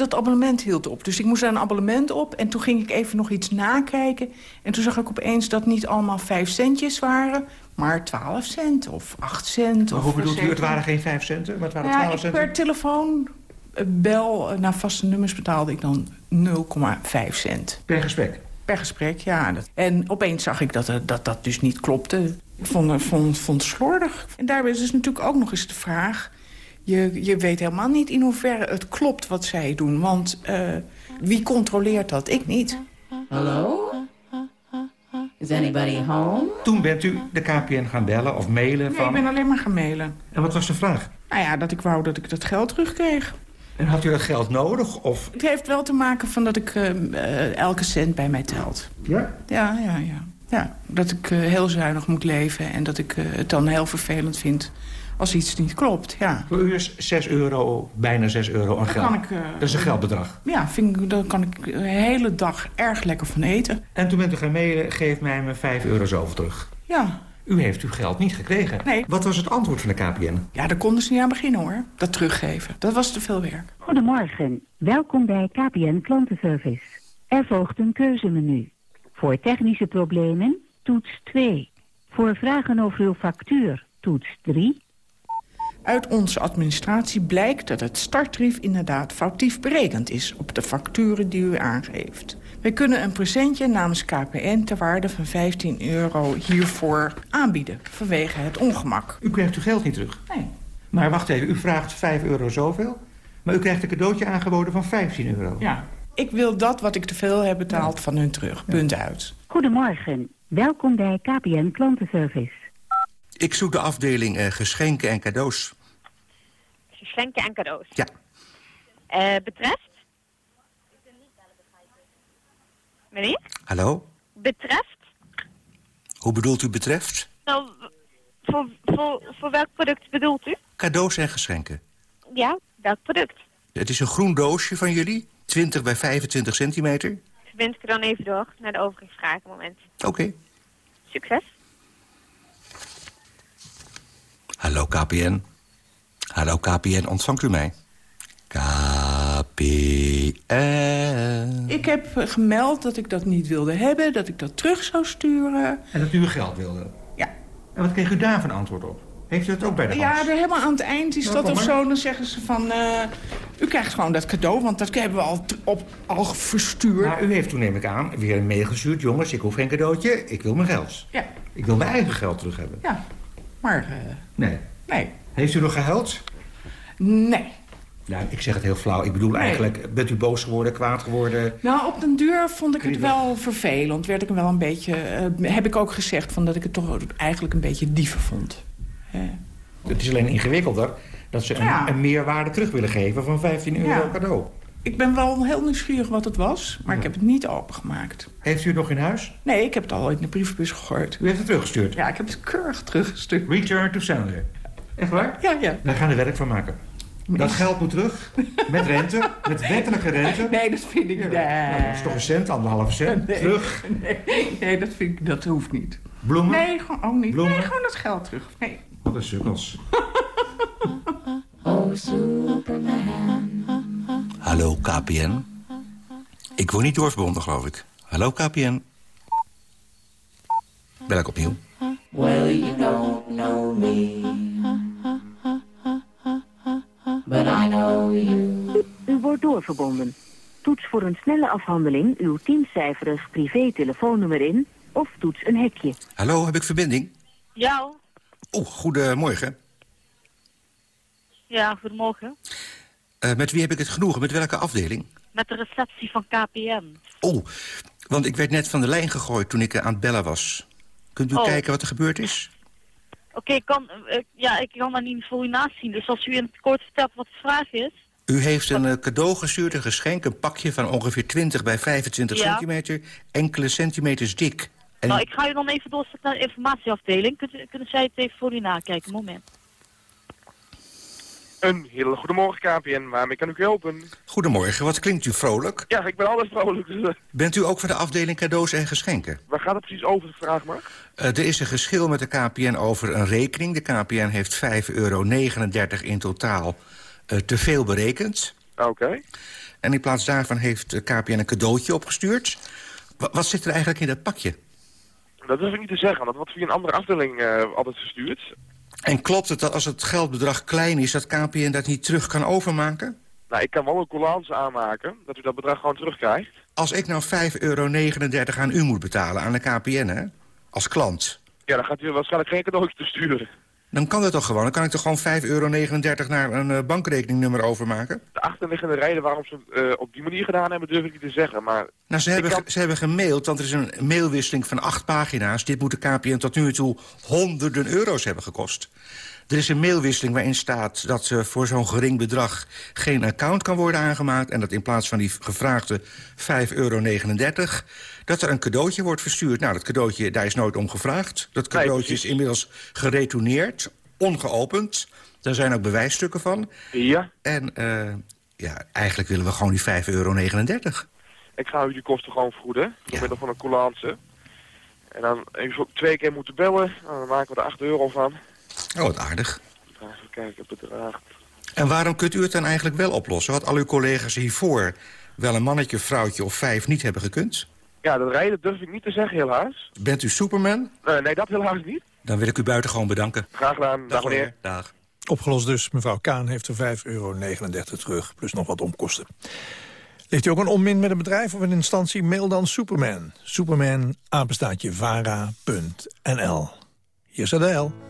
Dat abonnement hield op. Dus ik moest daar een abonnement op. En toen ging ik even nog iets nakijken. En toen zag ik opeens dat niet allemaal 5 centjes waren... maar 12 cent of 8 cent. Maar hoe bedoelt u, het waren geen 5 centen, maar het waren Ja, 12 ik centen? per telefoon eh, bel eh, naar vaste nummers betaalde ik dan 0,5 cent. Per gesprek? Per gesprek, ja. Dat- En opeens zag ik dat eh, dat, dat dus niet klopte. Ik vond, het- vond, vond het slordig. En daarbij is dus natuurlijk ook nog eens de vraag... Je, je weet helemaal niet in hoeverre het klopt wat zij doen. Want eh, wie controleert dat? Ik niet. Hallo? Is anybody home? Toen bent u de KPN gaan bellen of mailen Nee, van... ik ben alleen maar gaan mailen. En wat was de vraag? Nou ja, dat ik wou dat ik dat geld terugkreeg. En had u dat geld nodig of... Het heeft wel te maken van dat ik eh, eh, elke cent bij mij telt. Ja? Ja, ja, ja. ja dat ik heel zuinig moet leven en dat ik het dan heel vervelend vind als iets niet klopt. Ja, Voor u is 6 euro, bijna 6 euro aan geld. ik, eh, dat is een geldbedrag. ja vind ik, daar kan ik de hele dag erg lekker van eten. En toen bent u gaan mailen, geef mij mijn 5 euro zoveel terug. Ja. U heeft uw geld niet gekregen. Nee. Wat was het antwoord van de KPN? Ja, daar konden ze niet aan beginnen hoor. Dat teruggeven. Dat was te veel werk. Goedemorgen, welkom bij KPN Klantenservice. Er volgt een keuzemenu. Voor technische problemen, toets 2. Voor vragen over uw factuur, toets 3. Uit onze administratie blijkt dat het starttarief inderdaad foutief berekend is... op de facturen die u aangeeft. Wij kunnen een presentje namens KPN ter waarde van 15 euro hiervoor aanbieden... vanwege het ongemak. U krijgt uw geld niet terug. Nee. Maar wacht even, u vraagt 5 euro zoveel... maar u krijgt een cadeautje aangeboden van 15 euro. Ja. Ik wil dat wat ik te veel heb betaald van hun terug. Punt uit. Goedemorgen, welkom bij KPN Klantenservice. Ik zoek de afdeling eh, geschenken en cadeaus. Geschenken en cadeaus. Ja. Eh, betreft? Meneer? Hallo? Betreft? Hoe bedoelt u betreft? Nou, voor, voor, voor welk product bedoelt u? Cadeaus en geschenken. Ja, welk product? Het is een groen doosje van jullie. 20 bij 25 centimeter. Verbind ik er dan even door naar de overige vragen. Moment. Oké. Succes. Hallo KPN. Hallo KPN, ontvangt u mij? KPN. Ik heb eh, gemeld dat ik dat niet wilde hebben, dat ik dat terug zou sturen. En dat u uw geld wilde? Ja. En wat kreeg u daar van antwoord op? Heeft u dat ook bij de hand? Ja, er helemaal aan het eind is Nou, dat of zo. Dan zeggen ze van, eh, u krijgt gewoon dat cadeau, want dat hebben we al, op, al verstuurd. Maar u heeft toen, neem ik aan, weer een mail gestuurd. Jongens, ik hoef geen cadeautje, ik wil mijn geld. Ja. Ik wil mijn eigen geld terug hebben. Ja, maar eh, Nee. nee. Heeft u nog gehuild? Nee. Nou, ik zeg het heel flauw. Ik bedoel Nee. eigenlijk, bent u boos geworden, kwaad geworden? Nou, op den duur vond ik het wel vervelend. Werd ik wel een beetje, eh, heb ik ook gezegd van dat ik het toch eigenlijk een beetje dieven vond. Het is alleen ingewikkelder dat ze een, Ja. een meerwaarde terug willen geven van 15 euro Ja. cadeau. Ik ben wel heel nieuwsgierig wat het was, maar ik heb het niet opengemaakt. Heeft u het nog in huis? Nee, ik heb het al in de brievenbus gegooid. U heeft het teruggestuurd? Ja, ik heb het keurig teruggestuurd. Return to sender. Echt waar? Ja, ja. Daar gaan we werk van maken. Dat geld moet terug, met rente, met wettelijke rente. Nee, dat vind ik niet. Nou, dat is toch een cent, anderhalve cent. Nee. Terug. Nee, nee, dat, vind ik, dat hoeft niet. Bloemen? Nee, gewoon ook niet. Bloemen? Nee, gewoon dat geld terug. Nee. Wat een sukkels. Oh, Superman. Hallo, KPN. Ik word niet doorverbonden, geloof ik. Hallo, KPN. Bel ik opnieuw. Well, you know know me. U wordt doorverbonden. Toets voor een snelle afhandeling uw tiencijferig privé-telefoonnummer in... of toets een hekje. Hallo, heb ik verbinding? Ja, Oeh, goedemorgen. ja, goedemorgen. Eh, met wie heb ik het genoegen? Met welke afdeling? Met de receptie van KPN. Oh, want ik werd net van de lijn gegooid toen ik eh, aan het bellen was. Kunt u Oh. kijken wat er gebeurd is? Oké, ik kan, eh, ja, ik kan daar niet voor u naast zien. Dus als u in het kort vertelt wat de vraag is. U heeft een eh, cadeau gestuurd, een geschenk, een pakje van ongeveer 20 bij 25 Ja. centimeter, enkele centimeters dik. En Nou, ik ga u dan even doorzetten naar de informatieafdeling. Kunnen zij het even voor u nakijken? Moment. Een hele goedemorgen KPN, waarmee kan ik u helpen? Goedemorgen, wat klinkt u vrolijk? Ja, ik ben alles vrolijk. Dus, eh, Bent u ook van de afdeling cadeaus en geschenken? waar gaat het precies over, vraag maar? Eh, er is een geschil met de KPN over een rekening. De KPN heeft 5,39 euro in totaal te veel berekend. Oké. En in plaats daarvan heeft de KPN een cadeautje opgestuurd. Wa- wat zit er eigenlijk in dat pakje? Dat durf ik niet te zeggen, dat wordt via een andere afdeling eh, altijd verstuurd. En klopt het dat als het geldbedrag klein is... dat KPN dat niet terug kan overmaken? Nou, ik kan wel een coulance aanmaken, dat u dat bedrag gewoon terugkrijgt. Als ik nou 5,39 euro aan u moet betalen, aan de KPN, hè? Als klant... Ja, dan gaat u waarschijnlijk geen cadeautje te sturen. Dan kan dat toch gewoon? Dan kan ik toch gewoon 5,39 euro naar een eh, bankrekeningnummer overmaken? De achterliggende reden waarom ze eh, op die manier gedaan hebben, durf ik niet te zeggen. Maar Nou, ze hebben, kan- ze hebben gemaild, want er is een mailwisseling van acht pagina's. Dit moet de KPN tot nu toe honderden euro's hebben gekost. Er is een mailwisseling waarin staat dat eh, voor zo'n gering bedrag... geen account kan worden aangemaakt... en dat in plaats van die gevraagde 5,39 euro... dat er een cadeautje wordt verstuurd. Nou, dat cadeautje, daar is nooit om gevraagd. Dat cadeautje is inmiddels geretourneerd, ongeopend. Daar zijn ook bewijsstukken van. Ja. En eh, ja, eigenlijk willen we gewoon die 5,39 euro. ik ga u die kosten gewoon vergoeden, door middel van een coulance. En dan even twee keer moeten bellen, dan maken we er 8 euro van. Oh, wat aardig. Even kijken, bedrag. En waarom kunt u het dan eigenlijk wel oplossen? Wat al uw collega's hiervoor wel een mannetje, vrouwtje of vijf niet hebben gekund? Ja, dat rijden durf ik niet te zeggen, helaas. Bent u Superman? Nee, nee, dat helaas niet. Dan wil ik u buitengewoon bedanken. Graag gedaan. Dag, meneer. Dag. Opgelost dus. Mevrouw Kaan heeft er 5,39 euro terug, plus nog wat omkosten. Ligt u ook een onmin met een bedrijf of een instantie? Mail dan Superman. Superman, apenstaatje vara.nl. Hier is Adele.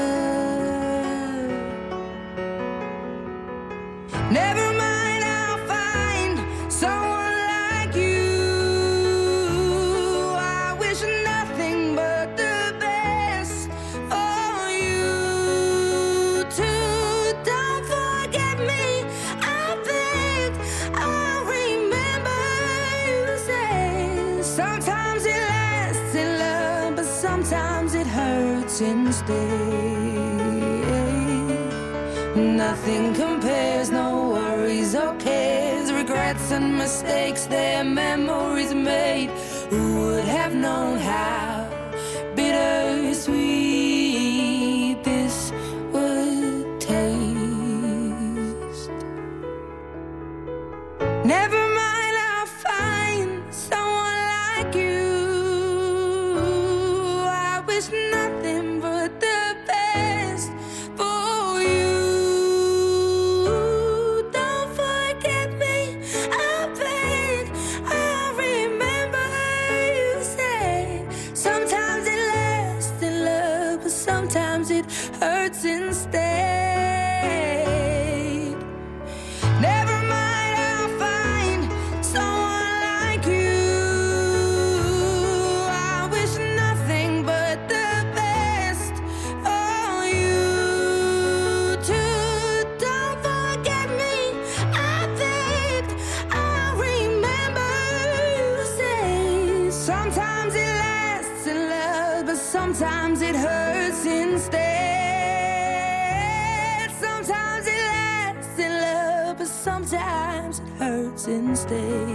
Hurts instead.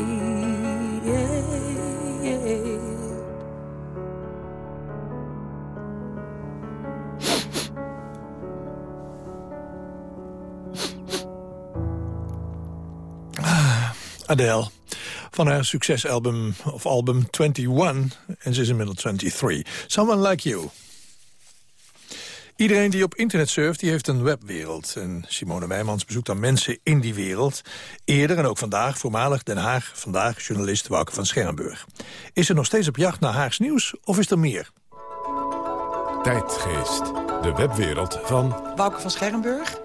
(sighs) Adele. Van haar succesalbum of album 21. En ze is inmiddels 23. Someone Like You. Iedereen die op internet surft, die heeft een webwereld. En Simone Meijmans bezoekt dan mensen in die wereld. Eerder en ook vandaag, voormalig Den Haag, vandaag journalist Wouke van Scherrenburg. Is er nog steeds op jacht naar Haags nieuws of is er meer? Tijdgeest, de webwereld van... Wouke van Scherrenburg.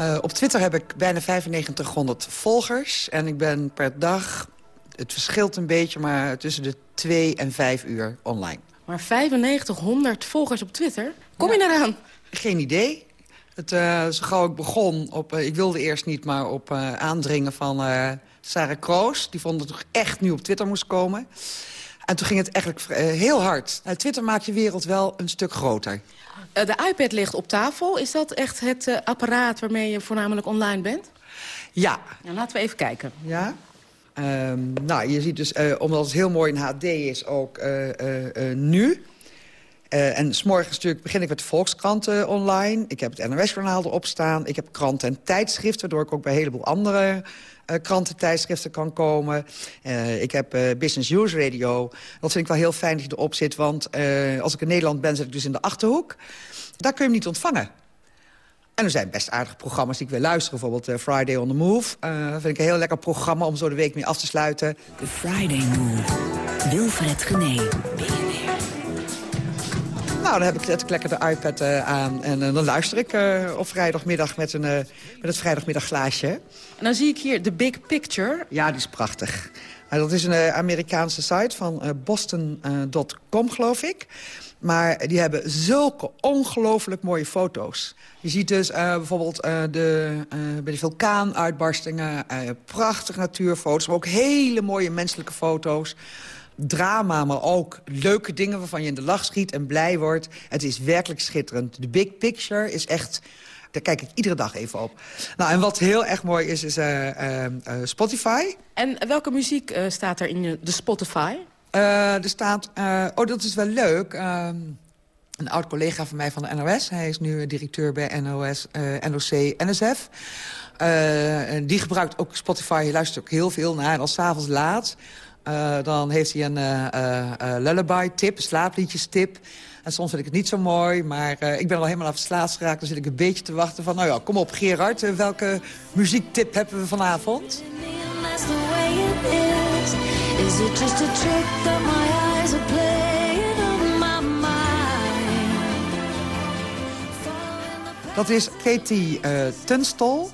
Uh, op Twitter heb ik bijna 9500 volgers. En ik ben per dag, het verschilt een beetje... maar tussen de 2 en 5 uur online. Maar 9500 volgers op Twitter? Kom je eraan? Geen idee. Het, uh, zo gauw ik begon, op, uh, ik wilde eerst niet, maar op uh, aandringen van Sarah Kroos. Die vond dat toch echt nu op Twitter moest komen. En toen ging het eigenlijk heel hard. Twitter maakt je wereld wel een stuk groter. de iPad ligt op tafel. Is dat echt het apparaat waarmee je voornamelijk online bent? Ja. Nou, laten we even kijken. Ja. Um, nou, je ziet dus, uh, omdat het heel mooi in HD is, ook uh, uh, nu. en s'morgens natuurlijk begin ik met de Volkskrant online. Ik heb het NOS-journaal erop staan. Ik heb kranten en tijdschriften, waardoor ik ook bij een heleboel andere kranten en tijdschriften kan komen. ik heb Business News Radio. Dat vind ik wel heel fijn dat je erop zit, want als ik in Nederland ben, zit ik dus in de Achterhoek. Daar kun je hem niet ontvangen. En er zijn best aardige programma's die ik wil luisteren. Bijvoorbeeld uh, Friday on the Move. Uh, vind ik een heel lekker programma om zo de week mee af te sluiten. The Friday Move. Wilfred Gené. Nou, dan heb ik, ik lekker de iPad uh, aan. En dan luister ik op vrijdagmiddag met, een, met het vrijdagmiddagglaasje. En dan zie ik hier de Big Picture. Ja, die is prachtig. Dat is een Amerikaanse site van boston.com, geloof ik. Maar die hebben zulke ongelooflijk mooie foto's. Je ziet dus uh, bijvoorbeeld de, bij de vulkaanuitbarstingen... prachtige natuurfoto's, maar ook hele mooie menselijke foto's. Drama, maar ook leuke dingen waarvan je in de lach schiet en blij wordt. Het is werkelijk schitterend. De big picture is echt... Daar kijk ik iedere dag even op. Nou, en wat heel erg mooi is, is Spotify. En welke muziek staat er in de Spotify? Uh, er staat, uh, oh dat is wel leuk, uh, een oud collega van mij van de NOS. Hij is nu directeur bij NOS, NOC, NSF. die gebruikt ook Spotify, je luistert ook heel veel naar. En als s'avonds laat, Eh, dan heeft hij een uh, lullaby-tip, een slaapliedjes-tip. En soms vind ik het niet zo mooi, maar ik ben al helemaal af slaats geraakt. Dan zit ik een beetje te wachten van, nou ja, kom op Gerard, welke muziektip hebben we vanavond? Is it just a trick that my eyes are playing on my mind? Dat is Katie uh, Tunstall.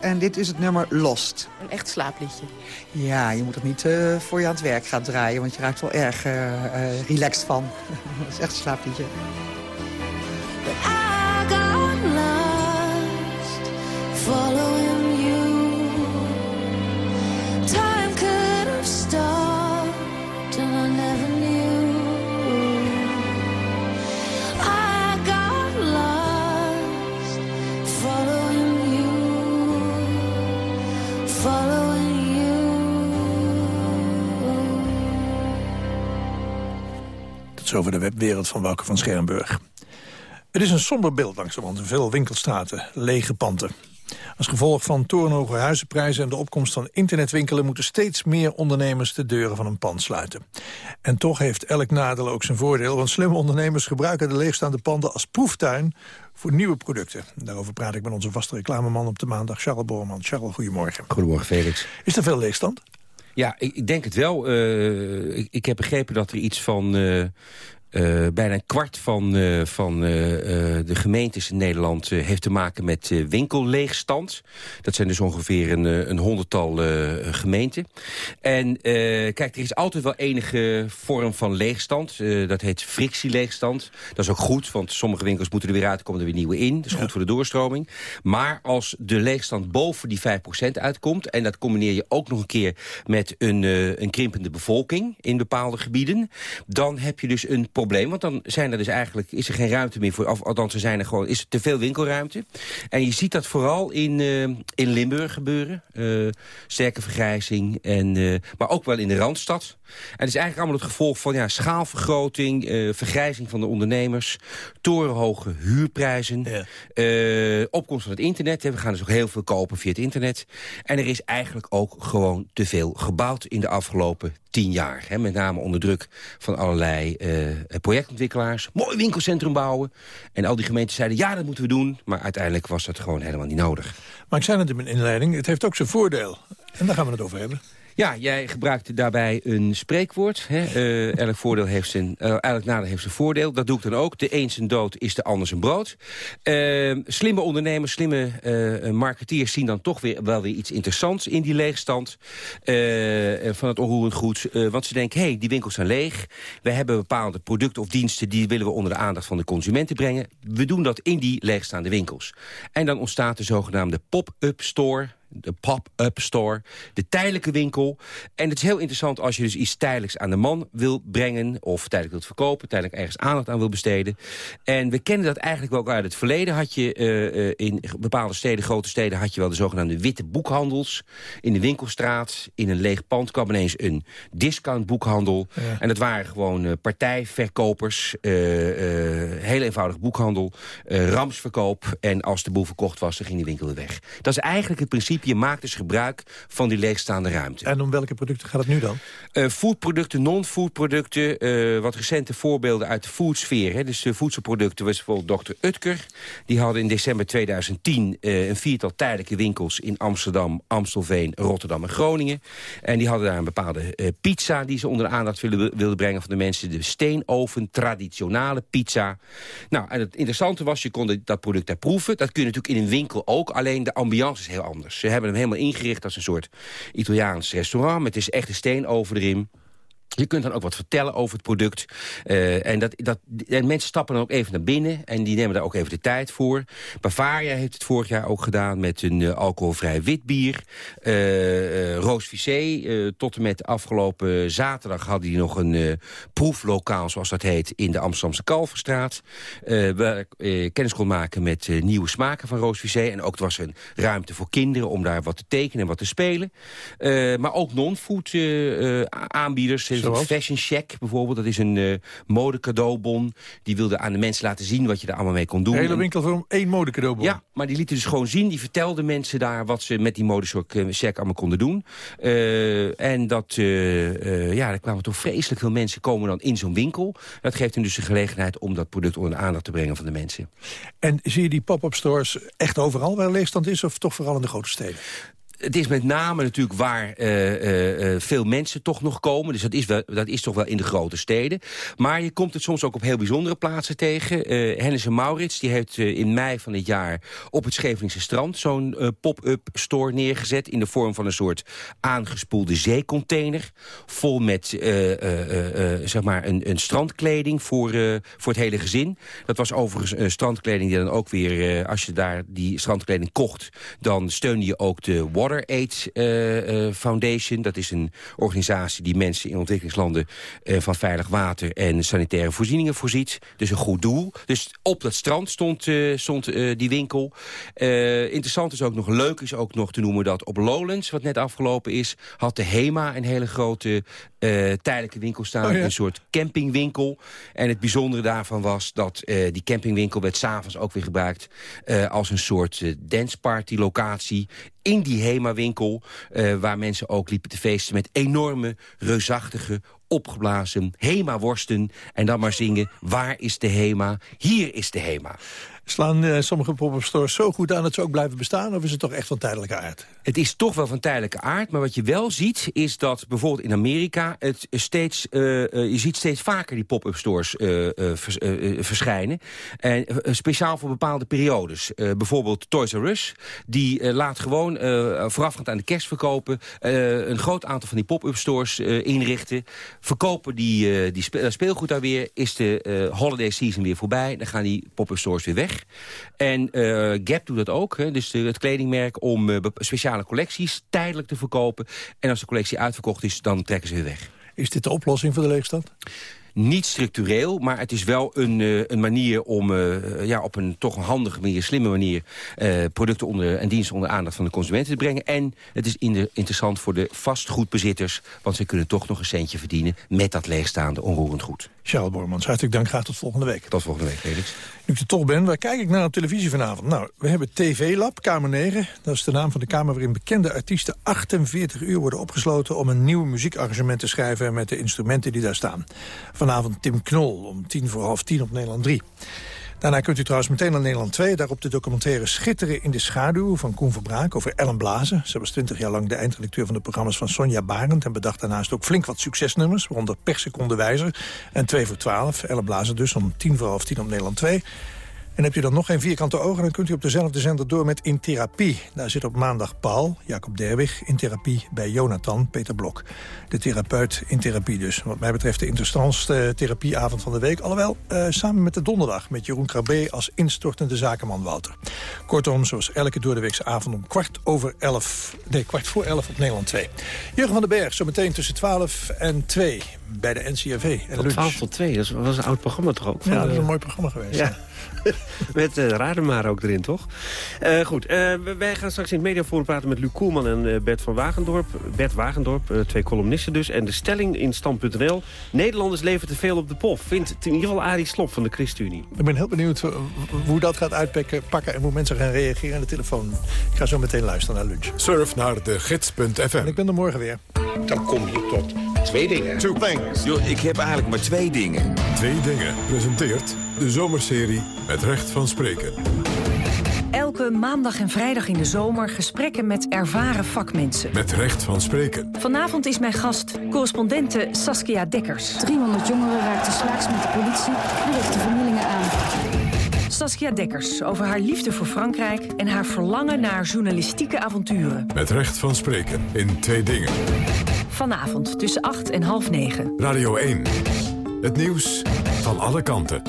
En dit is het nummer Lost. Een echt slaapliedje. Ja, je moet het niet uh, voor je aan het werk gaan draaien... want je raakt wel erg uh, relaxed van. (laughs) dat is echt een slaapliedje. Following you. Time could have stopped Tot zover de webwereld van Wouke van Schermburg. Het is een somber beeld langzamerhand veel winkelstraten, lege panden. Als gevolg van torenhoge huizenprijzen en de opkomst van internetwinkelen... moeten steeds meer ondernemers de deuren van een pand sluiten. En toch heeft elk nadeel ook zijn voordeel... want slimme ondernemers gebruiken de leegstaande panden als proeftuin voor nieuwe producten. Daarover praat ik met onze vaste reclameman op de maandag, Charles Boorman. Charles, goedemorgen. Goedemorgen, Felix. Is er veel leegstand? Ja, ik, ik denk het wel. Uh, ik, ik, heb begrepen dat er iets van... Uh, uh, bijna een kwart van, uh, van uh, de gemeentes in Nederland heeft te maken met winkelleegstand. Dat zijn dus ongeveer een, een honderdtal gemeenten. En kijk, er is altijd wel enige vorm van leegstand. dat heet frictieleegstand. Dat is ook goed, want sommige winkels moeten er weer uit, komen er weer nieuwe in. Dat is ja. goed voor de doorstroming. Maar als de leegstand boven die 5% uitkomt... en dat combineer je ook nog een keer met een, een krimpende bevolking in bepaalde gebieden... dan heb je dus een probleem. Want dan zijn er dus eigenlijk, is er geen ruimte meer voor. Of, althans, er zijn er gewoon, is er te veel winkelruimte. En je ziet dat vooral in, uh, in Limburg gebeuren. Uh, sterke vergrijzing. En, uh, maar ook wel in de Randstad. En het is eigenlijk allemaal het gevolg van ja, schaalvergroting, vergrijzing van de ondernemers, torenhoge huurprijzen, ja. opkomst van het internet. We gaan dus ook heel veel kopen via het internet. En er is eigenlijk ook gewoon te veel gebouwd in de afgelopen tien jaar. Hè, met name onder druk van allerlei uh, projectontwikkelaars. Mooi winkelcentrum bouwen. En al die gemeenten zeiden, ja, dat moeten we doen. Maar uiteindelijk was dat gewoon helemaal niet nodig. Maar ik zei het in mijn inleiding, het heeft ook zijn voordeel. En daar gaan we het over hebben. Ja, jij gebruikte daarbij een spreekwoord. Hè? Uh, elk, voordeel heeft zijn, uh, elk nadeel heeft zijn voordeel. Dat doe ik dan ook. De een zijn dood is de ander zijn brood. Uh, slimme ondernemers, slimme marketeers zien dan toch weer, wel weer iets interessants in die leegstand van het onroerend goed. want ze denken, hé, hey, die winkels zijn leeg. We hebben bepaalde producten of diensten die willen we onder de aandacht van de consumenten brengen. We doen dat in die leegstaande winkels. En dan ontstaat de zogenaamde pop-up store de pop-up store, de tijdelijke winkel. En het is heel interessant als je dus iets tijdelijks aan de man wil brengen... of tijdelijk wilt verkopen, tijdelijk ergens aandacht aan wil besteden. En we kennen dat eigenlijk wel uit het verleden. Had je uh, in bepaalde steden, grote steden... had je wel de zogenaamde witte boekhandels. In de winkelstraat, in een leeg pand kwam ineens een discountboekhandel. Ja. En dat waren gewoon uh, partijverkopers. heel eenvoudig boekhandel. ramsverkoop. En als de boel verkocht was, dan ging die winkel weer weg. Dat is eigenlijk het principe je maakt dus gebruik van die leegstaande ruimte. En om welke producten gaat het nu dan? Uh, foodproducten, non-foodproducten. Uh, wat recente voorbeelden uit de foodsfeer. Hè. Dus uh, voedselproducten was bijvoorbeeld Dr. Utker. Die hadden in december 2010 een viertal tijdelijke winkels... in Amsterdam, Amstelveen, Rotterdam en Groningen. En die hadden daar een bepaalde pizza... die ze onder de aandacht wilden, wilden brengen van de mensen. De steenoven, traditionele pizza. Nou, en het interessante was, je kon dat product daar proeven. Dat kun je natuurlijk in een winkel ook. Alleen de ambiance is heel anders. Ze hebben hem helemaal ingericht als een soort Italiaans restaurant... met dus echt een steenoven erin. Je kunt dan ook wat vertellen over het product. Uh, en, dat, dat, en mensen stappen dan ook even naar binnen. En die nemen daar ook even de tijd voor. Bavaria heeft het vorig jaar ook gedaan met een uh, alcoholvrij wit bier. Uh, Roos Vissé, tot en met afgelopen zaterdag hadden die nog een proeflokaal, zoals dat heet, in de Amsterdamse Kalverstraat. waar kennis kon maken met nieuwe smaken van Roos. En ook was er een ruimte voor kinderen om daar wat te tekenen en wat te spelen. maar ook non-food aanbieders Zoals? Fashion Check bijvoorbeeld. Dat is een uh, modecadeaubon. Die wilde aan de mensen laten zien wat je er allemaal mee kon doen. De hele winkel voor één modecadeaubon? Ja, maar die lieten dus gewoon zien. Die vertelden mensen daar wat ze met die modecheck allemaal konden doen. Uh, en dat, uh, ja, er kwamen toch vreselijk veel mensen komen dan in zo'n winkel. Dat geeft hen dus de gelegenheid om dat product onder de aandacht te brengen van de mensen. En zie je die pop-up stores echt overal waar leegstand is... of toch vooral in de grote steden? Het is met name natuurlijk waar uh, uh, veel mensen toch nog komen. Dus dat is, wel, dat is toch wel in de grote steden. Maar je komt het soms ook op heel bijzondere plaatsen tegen. Uh, Maurits die heeft in mei van dit jaar op het Scheveningse strand... zo'n pop-up store neergezet in de vorm van een soort aangespoelde zeecontainer. Vol met zeg maar een, een strandkleding voor, voor het hele gezin. Dat was overigens strandkleding die dan ook weer... als je daar die strandkleding kocht, dan steunde je ook de Water Aid uh, uh, Foundation. Dat is een organisatie die mensen in ontwikkelingslanden... Uh, van veilig water en sanitaire voorzieningen voorziet. Dus een goed doel. Dus op dat strand stond, stond die winkel. interessant is ook nog, leuk is ook nog te noemen... dat op Lowlands, wat net afgelopen is... had de HEMA een hele grote tijdelijke winkel staan. Oh ja. Een soort campingwinkel. En het bijzondere daarvan was dat die campingwinkel... werd s'avonds ook weer gebruikt als een soort danceparty locatie in die HEMA-winkel... Uh, waar mensen ook liepen te feesten met enorme, reusachtige, opgeblazen HEMA-worsten. En dan maar zingen, waar is de HEMA? Hier is de HEMA. Slaan uh, sommige pop-up stores zo goed aan dat ze ook blijven bestaan? Of is het toch echt van tijdelijke aard? Het is toch wel van tijdelijke aard. Maar wat je wel ziet, is dat bijvoorbeeld in Amerika... Het steeds, uh, uh, je ziet steeds vaker die pop-up stores vers, verschijnen. En speciaal voor bepaalde periodes. bijvoorbeeld Toys R Us. Die laat gewoon voorafgaand aan de kerst verkopen... een groot aantal van die pop-up stores inrichten. Verkopen die, die speelgoed daar weer. Is de holiday season weer voorbij. Dan gaan die pop-up stores weer weg. En uh, Gap doet dat ook, hè, dus de, het kledingmerk... om uh, speciale collecties tijdelijk te verkopen. En als de collectie uitverkocht is, dan trekken ze weer weg. Is dit de oplossing voor de leegstand? Niet structureel, maar het is wel een, uh, een manier om uh, ja, op een toch een handige manier, slimme manier... Uh, producten onder, en diensten onder aandacht van de consumenten te brengen. En het is in de, interessant voor de vastgoedbezitters... want ze kunnen toch nog een centje verdienen met dat leegstaande onroerend goed. Charles Bormans, hartelijk dank. Graag tot volgende week. Tot volgende week, Felix. Nu ik er toch ben, waar kijk ik naar op televisie vanavond? Nou, we hebben TV Lab, Kamer 9. Dat is de naam van de kamer waarin bekende artiesten 48 uur worden opgesloten... om een nieuw muziekarrangement te schrijven met de instrumenten die daar staan. Vanavond Tim Knol om tien voor half tien op Nederland 3. Daarna kunt u trouwens meteen naar Nederland 2. Daarop de documentaire Schitteren in de schaduw van Koen Verbraak over Ellen Blazen. Ze was 20 jaar lang de eindredacteur van de programma's van Sonja Barend... en bedacht daarnaast ook flink wat succesnummers, waaronder Per Seconde Wijzer en 2 voor 12. Ellen Blazen dus om 10 voor half 10 op Nederland 2. En hebt u dan nog geen vierkante ogen, dan kunt u op dezelfde zender door met In Therapie. Daar zit op maandag Paul, Jacob Derwig, in therapie bij Jonathan, Peter Blok. De therapeut in therapie dus. Wat mij betreft de interessantste therapieavond van de week. Alhoewel, uh, samen met de donderdag met Jeroen Krabbe als instortende zakenman Wouter. Kortom, zoals elke doordeweekse avond om kwart over elf, nee, kwart voor elf op Nederland 2. Jurgen van den Berg, zo meteen tussen 12 en 2 bij de NCRV. En tot 12 tot 2, dat was een oud programma toch ook? Ja, dat is een mooi programma geweest. Ja. (laughs) Met uh, Rademaar ook erin, toch? Uh, goed, uh, wij gaan straks in het mediaforum praten met Luc Koelman en Bert van Wagendorp. Bert Wagendorp, twee columnisten dus. En de stelling in stand.nl. Nederlanders leven te veel op de pof. Vindt in ieder geval Arie Slop van de ChristenUnie. Ik ben heel benieuwd hoe dat gaat uitpakken pakken en hoe mensen gaan reageren aan de telefoon. Ik ga zo meteen luisteren naar lunch. Surf naar de gids.fm. Ik ben er morgen weer. Dan kom je tot twee dingen. Two things. Yo, ik heb eigenlijk maar twee dingen. Twee dingen presenteert de zomerserie met recht van spreken. Elke maandag en vrijdag in de zomer gesprekken met ervaren vakmensen. Met recht van spreken. Vanavond is mijn gast, correspondente Saskia Dekkers. 300 jongeren raakten slaags met de politie en richtten vernielingen aan. Saskia Dekkers over haar liefde voor Frankrijk... en haar verlangen naar journalistieke avonturen. Met recht van spreken in twee dingen. Vanavond tussen 8 en half 9. Radio 1. Het nieuws van alle kanten.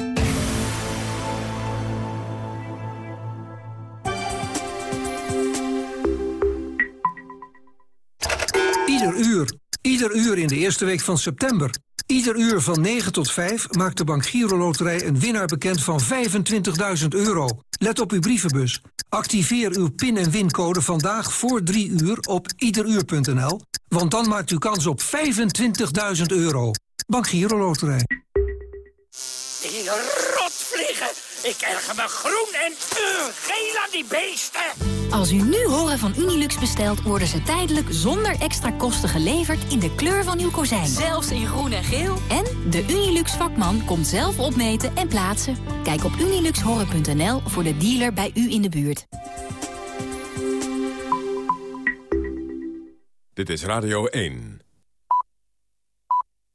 Ieder uur. Ieder uur in de eerste week van september. Ieder uur van 9 tot 5 maakt de Bank Giro Loterij een winnaar bekend van 25.000 euro. Let op uw brievenbus. Activeer uw pin- en wincode vandaag voor 3 uur op iederuur.nl. Want dan maakt u kans op 25.000 euro. Bank Giro Loterij. Die rotvliegen! Ik erger me groen en uh, geel aan die beesten! Als u nu horen van Unilux bestelt, worden ze tijdelijk zonder extra kosten geleverd in de kleur van uw kozijn. Zelfs in groen en geel. En de Unilux vakman komt zelf opmeten en plaatsen. Kijk op uniluxhoren.nl voor de dealer bij u in de buurt. Dit is Radio 1.